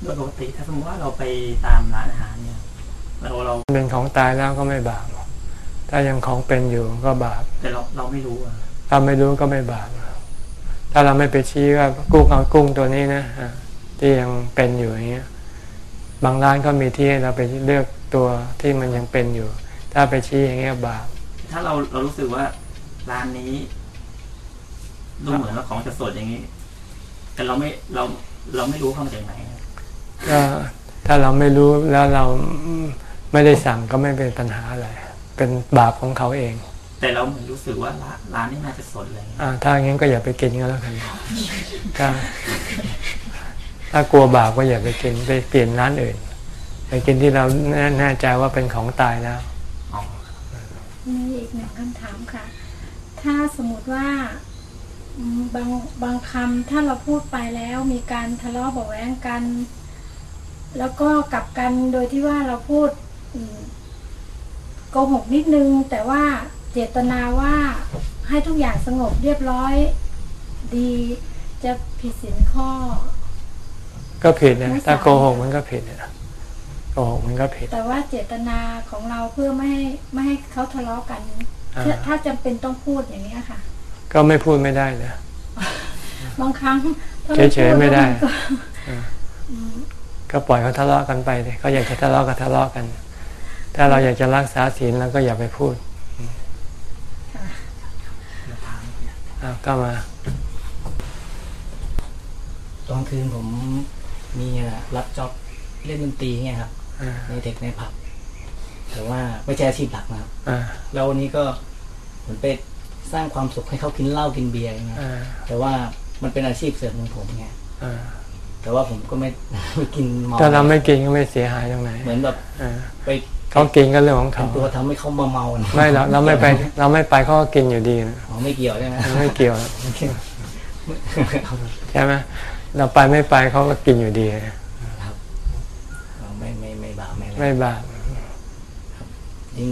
โดยปกติถ้าสมมติว่าเราไปตามร้านอาหารเนี่ยเราเราเป็นของตายแล้วก็ไม่บาปถ้ายังของเป็นอยู่ก็บาปแต่เราเราไม่รู้อะถ้าไม่รู้ก็ไม่บาปถ้าเราไม่ไปชี้ว่ากุ้งเอากุ้งตัวนี้นะอ่าที่ยังเป็นอยู่อย่างเงี้ยบางร้านก็มีที่ให้เราไปเลือกตัวที่มันยังเป็นอยู่ ถ้าไปชี้อย่างเงี้ยบาป ถ้าเราเรารู้สึกว่าร้านนี้ดูเหมือนว่าของจะสดอย่างนี้ แต่เราไม่เราเราไม่รู้เข้ามาจากไหนอะก็ถ้าเราไม่รู้แล้วเราไม่ได้สั่งก็ไม่เป็นปัญหาอะไร เป็นบาปของเขาเองอแต่เราเหมือนรู้สึกว่าร้านร้านนี้น่าจะสดเลยอ่าถ้างั้นก็อย่าไปกินก็แล้วกันถ้าถ้ากลัวบาปก็อย่าไปกินไปเปลี่ยนร้านอื่น ไปกินที่เราแน่แน่ใจว่าเป็นของตายแล้วอ๋อ มีอีกหนึ่งคำถามค่ะ ถ้าสมมติว่าบางบางคำถ้าเราพูดไปแล้วมีการทะเลาะเบาะแว้งกัน แล้วก็กลับกันโดยที่ว่าเราพูดโกหกนิดนึง แต่ว่าเจตนาว่าให้ทุกอย่างสงบเรียบร้อย ดีจะผิดศีลข้อ ก็ผิดนะไม่ถ้าสายโกหกมันก็ผิดนะ โกหกมันก็ผิด แต่ว่าเจตนาของเราเพื่อไม่ให้ไม่ให้เขาทะเลาะกันอ่าถ้าถ้าจำเป็นต้องพูดอย่างนี้ยค่ะ ก็ไม่พูดไม่ได้นะบางครั้งถ้าเฉยๆไม่ได้พูแล้วนก็อ่าอืมก็ปล่อยเขาทะเลาะกันไปเลยเขาอยากจะทะเลาะก็ทะเลาะกัน ถ้าเราอยากจะรักษาศีลเราก็อย่าไปพูดอ้าวก็มาตอนคืนผมมีอะรับจ็อบเล่นดนตรีเงี้ยครับอ่า ในเด็กในผับแต่ว่าไม่ใช่อาชีพหลักนะครับอ่าแล้ววันนี้ก็เหมือนไปสร้างความสุขให้เขากินเหล้ากินเบียร์อย่างเงี้ยอ่าแต่ว่ามันเป็นอาชีพเสริมของผมไงอ่าแต่ว่าผมก็ไม่ไม่กินเมาถ้าเราไม่กินก็ไม่เสียหายตรงไหนเหมือนแบบอ่าไปเขากินก็เรื่องของเป็เขานตัวทำให้เขามาเมาๆไม่เราเราไม่ไป เราไม่ไปเขาก็กินอยู่ดีนะอ๋อไม่เกี่ยวใช่ไหมไม่เกี่ยวใช่ไหมเราไปไม่ไปเขาก็กินอยู่ดีครับอ๋อไม่ไม่ ไม่บาปไม่อะไรไม่บาปยิ่ง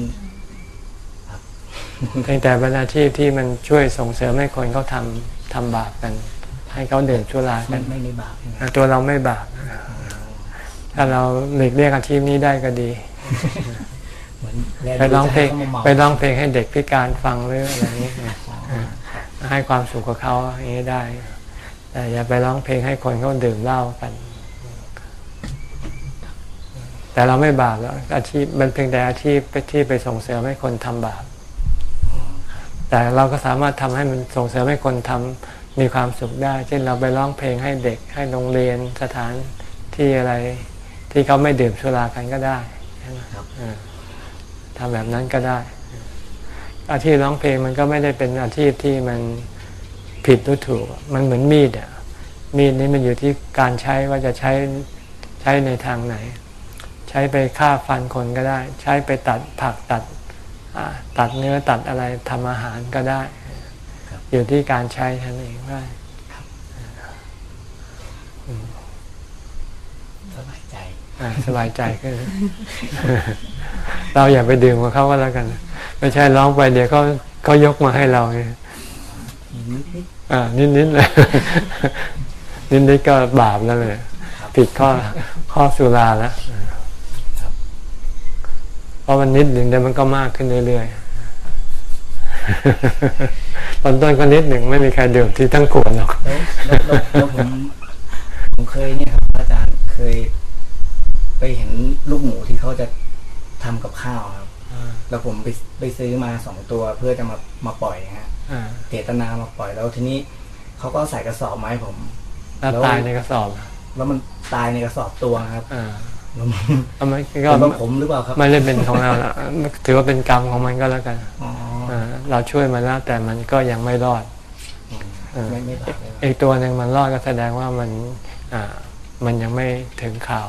เพียงแต่เป็นอาชีพที่มันช่วยส่งเสริมให้คนเขาทำทำบาปกัน ให้เขาดื่มชุรากัไม่นไม่ไม่บาปใช่ไหมตัวเราไม่บาปถ้าเราหลีกเลี่ยงอาชีพนี้ได้ก็ดีเหมือนแลไปร้องเพลงดูจะให้ขามาเมาไปร้องเพลงให้เด็กพิการฟังหรืออะไรอย่างนี้อ๋อให้ความสุขกับเขาอย่างนี้ได้ แต่อย่าไปร้องเพลงให้คนเขาดื่มเหล้ากัน แต่เราไม่บาปแล้วอาชีพมันเพียงแต่อาชีพที่ไปส่งเสริมให้คนทำบาป แต่เราก็สามารถทำให้มันส่งเสริมให้คนทำมีความสุขได้ เช่นเราไปร้องเพลงให้เด็กให้โรงเรียนสถานที่อะไรที่เขาไม่ดื่มสุรากันก็ได้ใช่ไหมครับเออทำแบบนั้นก็ได้ อาชีพร้องเพลงมันก็ไม่ได้เป็นอาชีพที่มันผิดหรือถูก มันเหมือนมีดอะ มีดนี้มันอยู่ที่การใช้ว่าจะใช้ใช้ในทางไหน ใช้ไปฆ่าฟันคนก็ได้ ใช้ไปตัดผักตัดอ่าตัดเนื้อตัดอะไรทำอาหารก็ได้ครับอยู่ที่การใช้ท่านเองว่าสบายใจอ่าสบายใจขึ้นเราอย่าไปดื่มกับเขาก็แล้วกัน ไม่ใช่ร้องไปเดี๋ยวเขาเขายกมาให้เราเนี่ยนิดนิดอ่านิดนิดๆเลยนิดนิดๆก็บาปแล้วเลยครับผิดข้อข้อสุราแล้วครับเพ ราะมันนิดหนึ่งเดี๋ยวมันก็มากขึ้นเรื่อยๆตอนต้นก็นิดหนึ่งไม่มีใครดื่มที่ทั้งขวดหรอกแล้วแล้วแล้วแล้วผมผมเคยเนี่ยครับอาจารย์เคย ไปเห็นลูกหมูที่เขาจะทำกับข้าวครับแล้วผมไปไปซื้อมาสองตัวเพื่อจะมามาปล่อยฮะอ่าเจตนามาปล่อยแล้วทีนี้เขาก็ใส่กระสอบมาให้ผมแล้วตายในกระสอบ แล้วมันตายในกระสอบตัวครับอ่าแล้ว มันเอามันเป็ก็นว่าผมหรือเปล่าครับไม่ได้เป็นของเราละถือว่าเป็นกรรมของมันก็แล้วกันอ๋ออ่าเราช่วยมันแล้วแต่มันก็ยังไม่รอดเออไม่ไม่บาปเลยอีกตัวหนึ่งมันรอดก็แสดงว่ามันอ่ามันยังไม่ถึงข่าว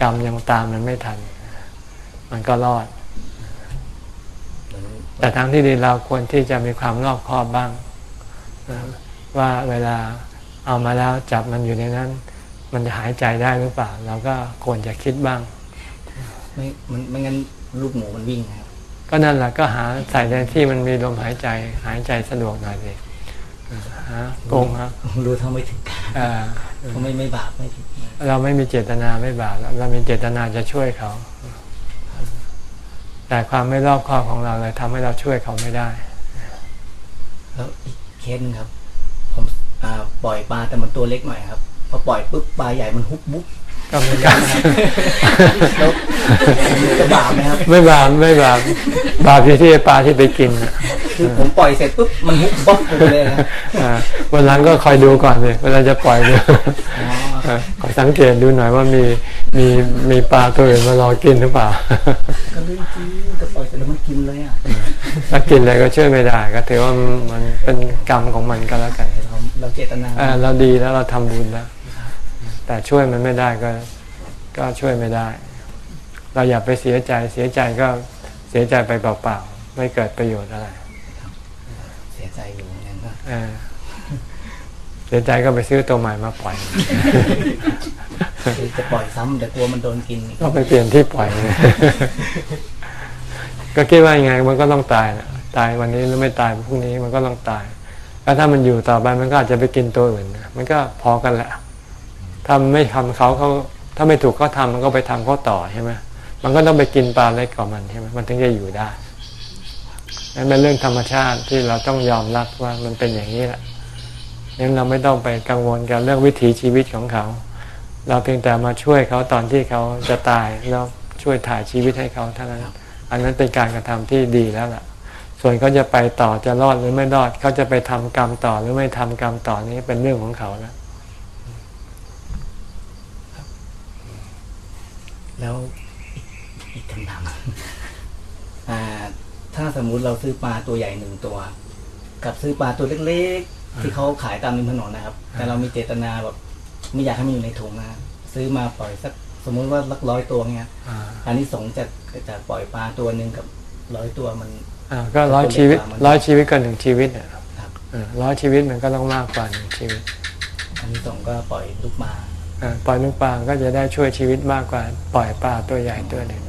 กรรมยังตามมันไม่ทัน มันก็รอดเหมือนแต่ทางที่ดีเราควรที่จะมีความรอบคอบบ้างนะว่าเวลาเอามาแล้วจับมันอยู่ในนั้น มันจะหายใจได้หรือเปล่า เราก็ควรจะคิดบ้าง ไม่มันไม่งั้นลูกหมูมันวิ่งนะครับก็นั่นแหละก็หาใส่ในที่มันมีลมหายใจหายใจสะดวกหน่อยสิอ่าฮะโกงฮะรู้เท่าไม่ถึงการอ่าเขาไม่ไม่บาปไม่ผิดนะเราไม่มีเจตนาไม่บาปแล้วเรามีเจตนาจะช่วยเขา แต่ความไม่รอบคอบของเราเลยทำให้เราช่วยเขาไม่ได้ แล้วอีกเคสหนึงครับ ผมอ่าปล่อยปลาแต่มันตัวเล็กหน่อยครับ พอปล่อยปุ๊บปลาใหญ่มันฮุบบุ๊บก็เหมือนกันแล้วผมจะบาปไหมครับไม่บาปไม่บาปบาปที่ที่ปลาที่ไปกินน่ะคือผมปล่อยเสร็จปุ๊บมันฮุบบ๊อบไปเลยนะอ่าวันหลังก็คอยดูก่อนเลยเวลาจะปล่อยดูอ๋ออ่าขอสังเกตดูหน่อยว่ามีมีมีปลาตัวอื่นมารอกินหรือเปล่าก็เรื่องจริงก็ปล่อยเสร็จแล้วมันกินเลยอะเอถ้ากินอะไรก็ช่วยไม่ได้ ก็ถือว่ามันเป็นกรรมของมันก็แล้วกันเราเราเจตนาเออเราดีแล้วเราทำบุญแล้ว แต่ช่วยมันไม่ได้ก็ก็ช่วยไม่ได้ เราอย่าไปเสียใจเสียใจก็เสียใจไปเปล่าๆไม่เกิดประโยชน์อะไร เสียใจอยู่เหมือนกันก็เออเสียใจก็ไปซื้อตัวใหม่มาปล่อยคือจะปล่อยซ้ำแต่กลัวมันโดนกิน ก็ไปเปลี่ยนที่ปล่อย ก็คิดว่ายังไงมันก็ต้องตายนะตายวันนี้หรือไม่ตายพรุ่งนี้มันก็ต้องตาย แล้วถ้ามันอยู่ต่อไปมันก็อาจจะไปกินตัวอื่นนะมันก็พอกันแหละ ถ้าไม่ทำเขาเขาถ้าไม่ถูกเขาทำมันก็ไปทำเขาต่อใช่ไหมมันก็ต้องไปกินปลาเล็กกว่ามันใช่ไหมมันถึงจะอยู่ได้นั่นเป็นเรื่องธรรมชาติที่เราต้องยอมรับว่ามันเป็นอย่างนี้แหละนั้นเราไม่ต้องไปกังวลกับเรื่องวิถีชีวิตของเขา เราเพียงแต่มาช่วยเขาตอนที่เขาจะตายแล้วช่วยถ่ายชีวิตให้เขาเท่านั้น อันนั้นเป็นการกระทำที่ดีแล้วล่ะ ส่วนเขาจะไปต่อจะรอดหรือไม่รอดเขาจะไปทำกรรมต่อหรือไม่ทำกรรมต่อนี้เป็นเรื่องของเขาแล้ว แล้วอีกคำถามอ่าถ้าสมมุติเราซื้อปลาตัวใหญ่หนึ่งตัว กับซื้อปลาตัวเล็กๆ ที่เขาขายตามริมถนนนะครับ แต่เรามีเจตนาแบบไม่อยากให้มันอยู่ในถุงนะซื้อมาปล่อยสักสมมุติว่าสักร้อยตัวเงี้ยอ่าอันนี้สงส์จากจากปล่อยปลาตัวหนึ่งกับร้อยตัวมันอ่าก็ร้อยชีวิตมันร้อยชีวิตก็หนึ่งชีวิตอะครับเออร้อยชีวิตมันก็ต้องมากกว่าหนึ่งชีวิต อันนี้สงส์ก็ปล่อยลูกมาอ่า ปล่อยลูกปลาก็จะได้ช่วยชีวิตมากกว่า ปล่อยปลาตัวใหญ่ตัวหนึ่ง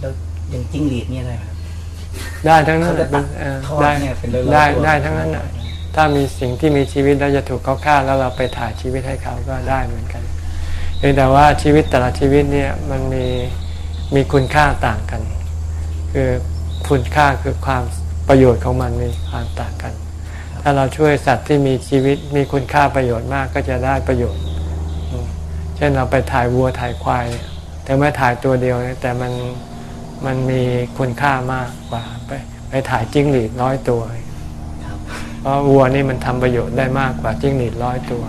แล้วอยังจิ้งหรีดเนี่ยได้ไหมครับได้ทั้งนั้นเขาจะตัดเออทอดได้เนี่ยเป็นร้อยๆได้ตัวได้ทั้งนั้นน่ะถ้ามีสิ่งที่มีชีวิตแล้วจะถูกเขาฆ่าแล้วเราไปถ่ายชีวิตให้เขาก็ได้เหมือนกันเพียงแต่ว่าชีวิตแต่ละชีวิตเนี่ยมันมีมีคุณค่าต่างกัน คือคุณค่าคือความประโยชน์ของมันมีความต่างกัน ถ้าเราช่วยสัตว์ที่มีชีวิตมีคุณค่าประโยชน์มากก็จะได้ประโยชน์ เช่นเราไปถ่ายวัวถ่ายควายถึงแม้ถ่ายตัวเดียวแต่มันมันมีคุณค่ามากกว่าไปไปถ่ายจิ้งหรีดร้อยตัวเพราะวัวนี่มันทำประโยชน์ได้มากกว่าจิ้งหรีดร้อยตัว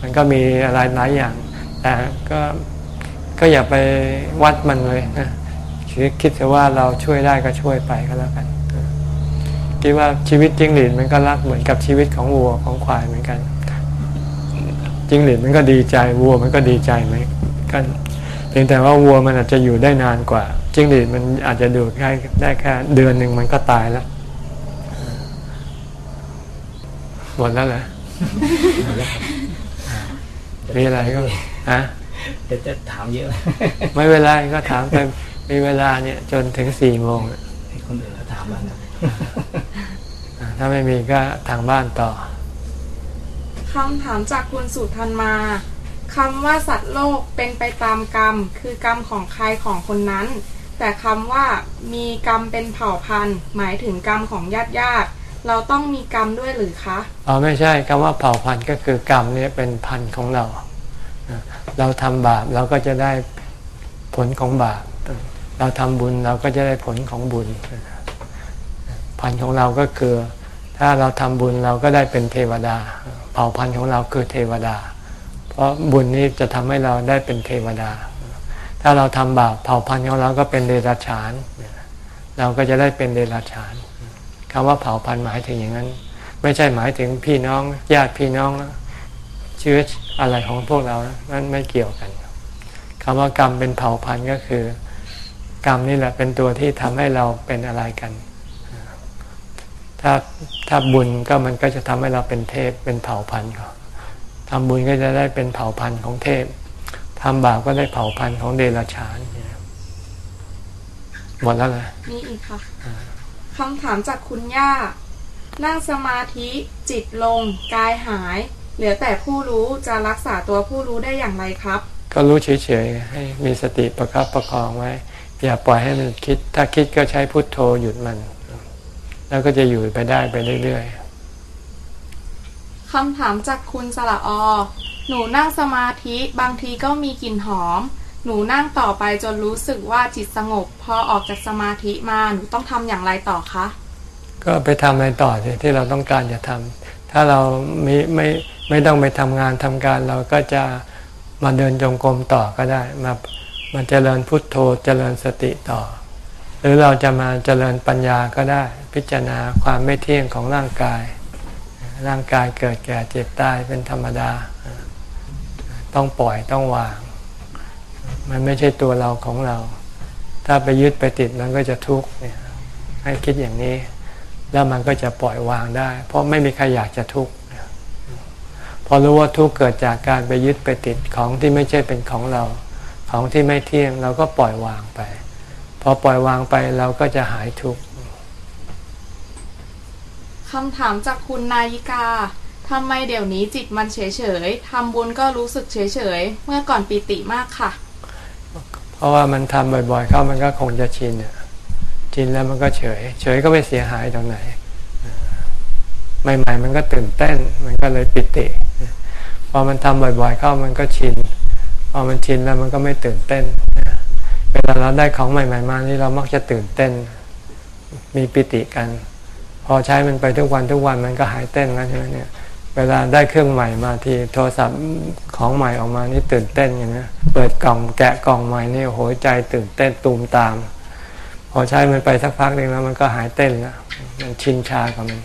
มันก็มีอะไรหลายอย่าง แต่ก็ก็อย่าไปวัดมันเลยนะคิดคิดแต่ว่าเราช่วยได้ก็ช่วยไปก็แล้วกัน คิดว่าชีวิตจิ้งหรีดมันก็รักเหมือนกับชีวิตของวัวของควายเหมือนกันจิ้งหรีดมันก็ดีใจวัวมันก็ดีใจไหมกันเพียงแต่ว่าวัวมันอาจจะอยู่ได้นานกว่าจิ้งหรีดมันอาจจะดูแค่ได้แค่เดือนหนึ่งมันก็ตายแล้วหมดแล้วเหรอมีอะไรก็ฮะเดี๋ยวจะถามเยอะ ไม่เวลาก็ถามไปมีเวลาเนี่ย จนถึงสี่โมงอะให้คนอื่นเขาถามบ้างครับอ่า ถ้าไม่มีก็ทางบ้านต่อคำถามจากคุณสุทันมาคำว่าสัตว์โลกเป็นไปตามกรรม คือกรรมของใครของคนนั้น แต่คำว่ามีกรรมเป็นเผ่าพันธุ์ หมายถึงกรรมของญาติญาติๆเราต้องมีกรรมด้วยหรือคะอ๋อไม่ใช่คำว่าเผ่าพันธุ์ก็คือกรรมเนี่ยเป็นพันธุ์ของเราอ่าเราทำบาปเราก็จะได้ผลของบาป เราทำบุญเราก็จะได้ผลของบุญ พันธุ์ของเราก็คือ ถ้าเราทำบุญเราก็ได้เป็นเทวดา เผ่าพันธุ์ของเราคือเทวดา เพราะบุญนี้จะทำให้เราได้เป็นเทวดา ถ้าเราทำบาปเผ่าพันธุ์ของเราก็เป็นเดรัจฉาน เราก็จะได้เป็นเดรัจฉานคำว่าเผ่าพันธุ์หมายถึงอย่างนั้น ไม่ใช่หมายถึงพี่น้องญาติพี่น้องเชื้ออะไรของพวกเรานั้นไม่เกี่ยวกันคำว่ากรรมเป็นเผ่าพันธุ์ก็คือ กรรมนี่แหละเป็นตัวที่ทำให้เราเป็นอะไรกัน ถ้าถ้าบุญก็มันก็จะทำให้เราเป็นเทพเป็นเผ่าพันธุ์เขาทำบุญก็จะได้เป็นเผ่าพันธุ์ของเทพทำบาปก็ได้เผ่าพันธุ์ของเดรัจฉานหมดแล้วนะมีอีกค่ะคำถามจากคุณย่า นั่งสมาธิจิตลง กายหาย เหลือแต่ผู้รู้จะรักษาตัวผู้รู้ได้อย่างไรครับ ก็รู้เฉยๆ ให้มีสติประคับประคองไว้ อย่าปล่อยให้มันคิด ถ้าคิดก็ใช้พุทโธหยุดมัน แล้วก็จะอยู่ไปได้ไปเรื่อยคำถามจากคุณสละอ หนูนั่งสมาธิบางทีก็มีกลิ่นหอม หนูนั่งต่อไปจนรู้สึกว่าจิตสงบ พอออกจากสมาธิมาหนูต้องทำอย่างไรต่อคะๆก็ไปทำอะไรต่อสิที่เราต้องการจะทำถ้าเราไม่ไม่ไม่ต้องไปทำงานทำการเราก็จะมาเดินจงกรมต่อก็ได้ มามันเจริญพุทโธเจริญสติต่อ หรือเราจะมาเจริญปัญญาก็ได้ พิจารณาความไม่เที่ยงของร่างกาย ร่างกายเกิดแก่เจ็บตายเป็นธรรมดา ต้องปล่อยต้องวาง มันไม่ใช่ตัวเราของเรา ถ้าไปยึดไปติดมันก็จะทุกข์เนี่ยให้คิดอย่างนี้ แล้วมันก็จะปล่อยวางได้ เพราะไม่มีใครอยากจะทุกข์พอรู้ว่าทุกข์เกิดจากการไปยึดไปติดของที่ไม่ใช่เป็นของเรา ของที่ไม่เที่ยงเราก็ปล่อยวางไป พอปล่อยวางไปเราก็จะหายทุกข์คำถามจากคุณนายิกาทำไมเดี๋ยวนี้จิตมันเฉยๆทำบุญก็รู้สึกเฉยๆเมื่อก่อนปีติมากค่ะ เพราะว่ามันทำบ่อยๆ เข้ามันก็คงจะชินอะชินแล้วมันก็เฉย เฉยก็ไม่เสียหายตรงไหน ใหม่ๆ มันก็ตื่นเต้น มันก็เลยปิติ พอมันทำบ่อยๆ เข้ามันก็ชิน พอมันชินแล้วมันก็ไม่ตื่นเต้นเวลาเราได้ของใหม่ๆมานี่เรามักจะตื่นเต้น มีปิติกัน พอใช้มันไปทุกวันทุกวันมันก็หายเต้นแล้วใช่ไหมเนี่ย เวลาได้เครื่องใหม่มาทีโทรศัพท์ของใหม่ออกมานี่ตื่นเต้นอย่างนี้เปิดกล่องแกะกล่องใหม่นี่โอ้โหใจตื่นเต้นตูมตาม พอใช้มันไปสักพักหนึ่งแล้วมันก็หายเต้นแล้วมันชินชากับมัน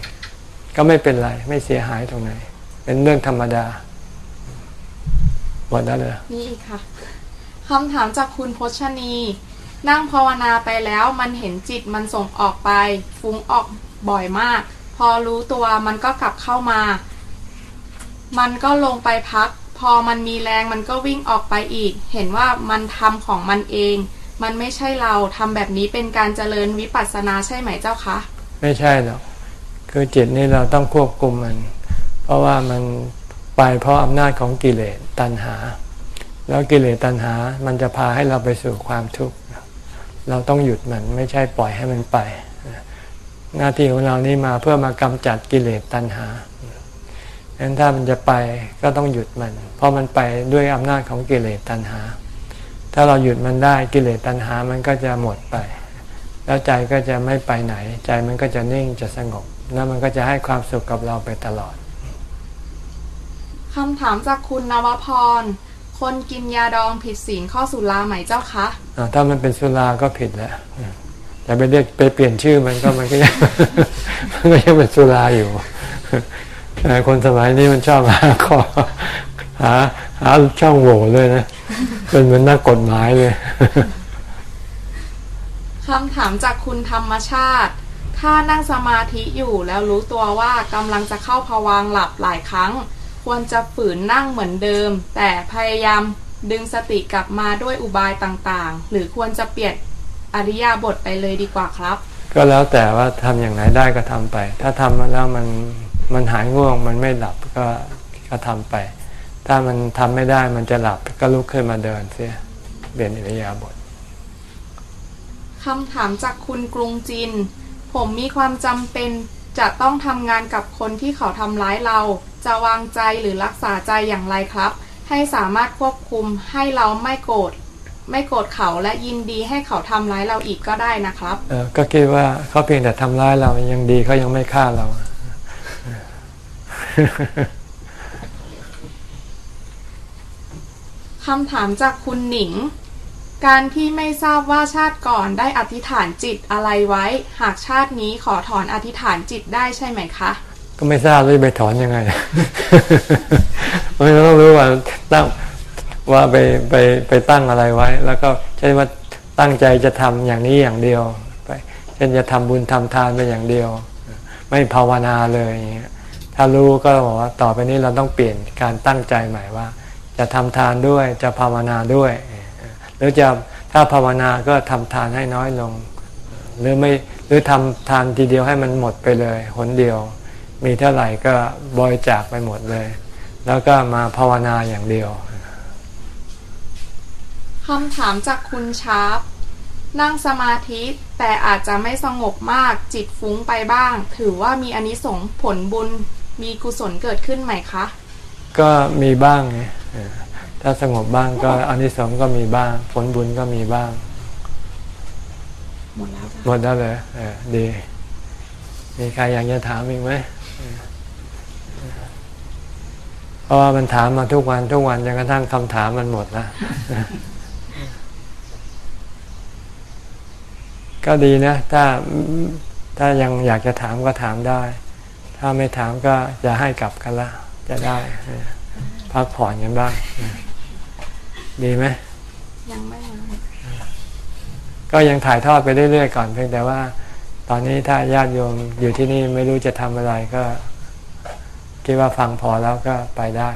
ก็ไม่เป็นไรไม่เสียหายตรงไหน เป็นเรื่องธรรมดาหมดแล้วเลยนี่อีกค่ะ คำถามจากคุณพชนี นั่งภาวนาไปแล้วมันเห็นจิตมันส่งออกไป ฟุ้งออกบ่อยมาก พอรู้ตัวมันก็กลับเข้ามา มันก็ลงไปพัก พอมันมีแรงมันก็วิ่งออกไปอีก เห็นว่ามันทำของมันเอง มันไม่ใช่เราทำแบบนี้เป็นการเจริญวิปัสสนาใช่ไหมเจ้าคะ ไม่ใช่หรอกคือจิตนี่เราต้องควบคุมมัน เพราะว่ามันไปเพราะอำนาจของกิเลสตัณหา แล้วกิเลสตัณหา มันจะพาให้เราไปสู่ความทุกข์ เราต้องหยุดมันไม่ใช่ปล่อยให้มันไป หน้าที่ของเรานี่มาเพื่อมากำจัดกิเลสตัณหาดังนั้นถ้ามันจะไปก็ต้องหยุดมัน เพราะมันไปด้วยอำนาจของกิเลสตัณหา ถ้าเราหยุดมันได้กิเลสตัณหามันก็จะหมดไป แล้วใจก็จะไม่ไปไหน ใจมันก็จะนิ่งจะสงบ แล้วมันก็จะให้ความสุขกับเราไปตลอดคำถามจากคุณนวพร คนกินยาดองผิดศีลข้อสุราไหมเจ้าคะอ่าถ้ามันเป็นสุราก็ผิดแล้วอืมแต่ไปเรียกไปเปลี่ยนชื่อมันก็มันก็ยังมันก็ยังเป็นสุราอยู่แต่คนสมัยนี้มันชอบหาข้อหาหาช่องโหว่เลยนะเป็นเหมือนนักกฎหมายเลยคำถามจากคุณธรรมชาติ ถ้านั่งสมาธิอยู่แล้วรู้ตัวว่ากำลังจะเข้าภวังค์หลับหลายครั้ง ควรจะฝืนนั่งเหมือนเดิม แต่พยายามดึงสติกลับมาด้วยอุบายต่างๆ หรือควรจะเปลี่ยนอริยาบทไปเลยดีกว่าครับ ก็แล้วแต่ว่าทำอย่างไหนได้ก็ทำไป ถ้าทำมาแล้วมันมันหายง่วงมันไม่หลับก็ก็ทำไป ถ้ามันทำไม่ได้มันจะหลับก็ลุกขึ้นมาเดินเสียเปลี่ยนอิริยาบถคำถามจากคุณกรุงจิน ผมมีความจำเป็นจะต้องทำงานกับคนที่เขาทำร้ายเรา จะวางใจหรือรักษาใจอย่างไรครับ ให้สามารถควบคุมให้เราไม่โกรธไม่โกรธเขาและยินดีให้เขาทำร้ายเราอีกก็ได้นะครับเออก็คิดว่าเขาเพียงแต่ทำร้ายเรายังดีเขายังไม่ฆ่าเราคำถามจากคุณหนิง การที่ไม่ทราบว่าชาติก่อนได้อธิษฐานจิตอะไรไว้ หากชาตินี้ขอถอนอธิษฐานจิตได้ใช่ไหมคะ ก็ไม่ทราบเลยไปถอนยังไงไม่ต้องรู้ว่าตั้งว่าไปไปไปตั้งอะไรไว้ แล้วก็ใช่ว่าตั้งใจจะทำอย่างนี้อย่างเดียวไปเช่นจะทำบุญทำทานไปอย่างเดียว ไม่ภาวนาเลยอย่างเงี้ยถ้ารู้ก็บอกว่าต่อไปนี้เราต้องเปลี่ยนการตั้งใจใหม่ว่า จะทำทานด้วยจะภาวนาด้วย หรือจะถ้าภาวนาก็ทำทานให้น้อยลง หรือไม่หรือทำทานทีเดียวให้มันหมดไปเลยหนเดียว มีเท่าไหร่ก็บริจาคไปหมดเลย แล้วก็มาภาวนาอย่างเดียวคำถามจากคุณชาร์ปนั่งสมาธิแต่อาจจะไม่สงบมากจิตฟุ้งไปบ้าง ถือว่ามีอนิสงส์ผลบุญมีกุศลเกิดขึ้นไหมคะ ก็มีบ้างไงเออถ้าสงบบ้างก็อานิสงส์ก็มีบ้าง ผลบุญก็มีบ้าง หมดแล้วจ้ะหมดแล้วเลยเออดี มีใครอยากจะถามอีกไหมเออเพ ราะว่ามันถามมาทุกวันทุกวันจนกระทั่งคำถามมันหมดแล้วก็ดีนะ ถ้าถ้ายังอยากจะถามก็ถามได้ ถ้าไม่ถามก็จะให้กลับกันละ จะได้เออพักผ่อนกันบ้าง ดีไหมยังไม่มาก็ยังถ่ายทอดไปเรื่อยๆก่อนเพียงแต่ว่า ตอนนี้ถ้าญาติโยมอยู่ที่นี่ไม่รู้จะทำอะไรก็ คิดว่าฟังพอแล้วก็ไปได้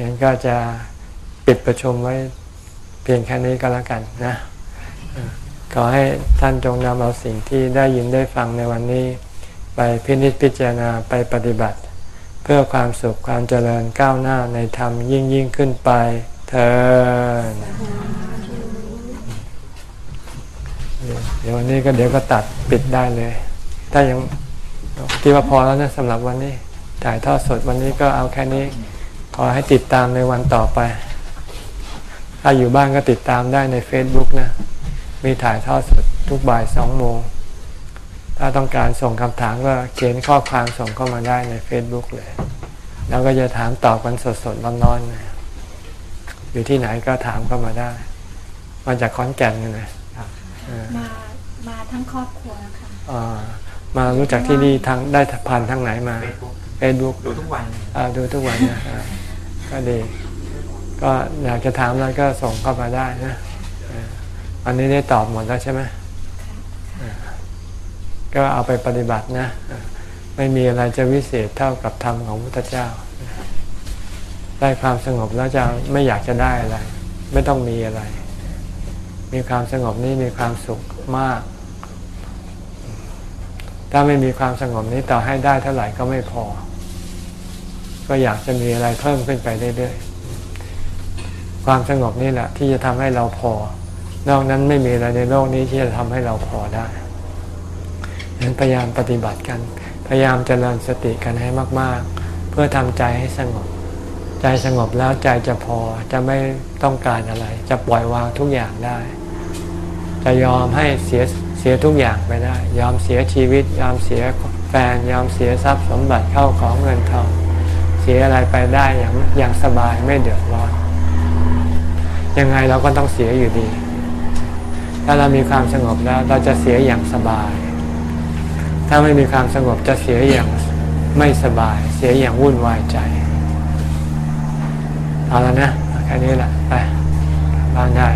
ยังก็จะปิดประชุมไว้เพียงแค่นี้ก็แล้วกันนะขอให้ท่านจงนำเอาสิ่งที่ได้ยินได้ฟังในวันนี้ ไปพินิจพิจารณาไปปฏิบัติ เพื่อความสุขความเจริญก้าวหน้าในธรรมยิ่งยิ่งขึ้นไปเธอเดี๋ยววันนี้ก็เดี๋ยวก็ตัดปิดได้เลย ถ้ายัง คิดว่าพอแล้วนะสำหรับวันนี้ถ่ายทอดสดวันนี้ก็เอาแค่นี้ ขอให้ติดตามในวันต่อไป ถ้าอยู่บ้านก็ติดตามได้ใน Facebook นะ มีถ่ายทอดสดทุกบ่ายสองโมง ถ้าต้องการส่งคำถามก็เขียนข้อความส่งเข้ามาได้ใน Facebook เลย แล้วก็จะถามตอบกันสดๆร้อนๆนะอยู่ที่ไหนก็ถามเข้ามาได้ มาจากขอนแก่นกันเลยอ่ามามาทั้งครอบครัวค่ะอ่า มารู้จักที่นี่ทางได้ผ่านทางไหนมาเฟซบุ๊ก Facebook ดูทุกวันอ่าดูทุกวันนะอ่าก็ดี ก็อยากจะถามอะไรก็ส่งเข้ามาได้นะอ่าวันนี้ได้ตอบหมดแล้วใช่ไหมอ่าก็เอาไปปฏิบัตินะอ่าไม่มีอะไรจะวิเศษเท่ากับธรรมของพระพุทธเจ้า ได้ความสงบแล้วจะไม่อยากจะได้อะไร ไม่ต้องมีอะไร มีความสงบนี้มีความสุขมาก ถ้าไม่มีความสงบนี้ต่อให้ได้เท่าไหร่ก็ไม่พอ ก็อยากจะมีอะไรเพิ่มขึ้นไปเรื่อยๆความสงบนี่แหละที่จะทำให้เราพอ นอกนั้นไม่มีอะไรในโลกนี้ที่จะทำให้เราพอได้ฉะนั้นพยายามปฏิบัติกัน พยายามเจริญสติกันให้มาก ๆ เพื่อทำใจให้สงบ ใจสงบแล้วใจจะพอจะไม่ต้องการอะไร จะปล่อยวางทุกอย่างได้ จะยอมให้เสีย สียทุกอย่างไปได้ ยอมเสียชีวิต ยอมเสียแฟน ยอมเสียทรัพย์สมบัติเข้าของเงินทอง เสียอะไรไปได้อย่างอย่างสบายไม่เดือดร้อน ยังไงเราก็ต้องเสียอยู่ดี ถ้าเรามีความสงบแล้วเราจะเสียอย่างสบาย ถ้าไม่มีความสงบจะเสียอย่างไม่สบาย เสียอย่างวุ่นวายใจเอาแล้วนะแค่นี้แหละไปบ้านได้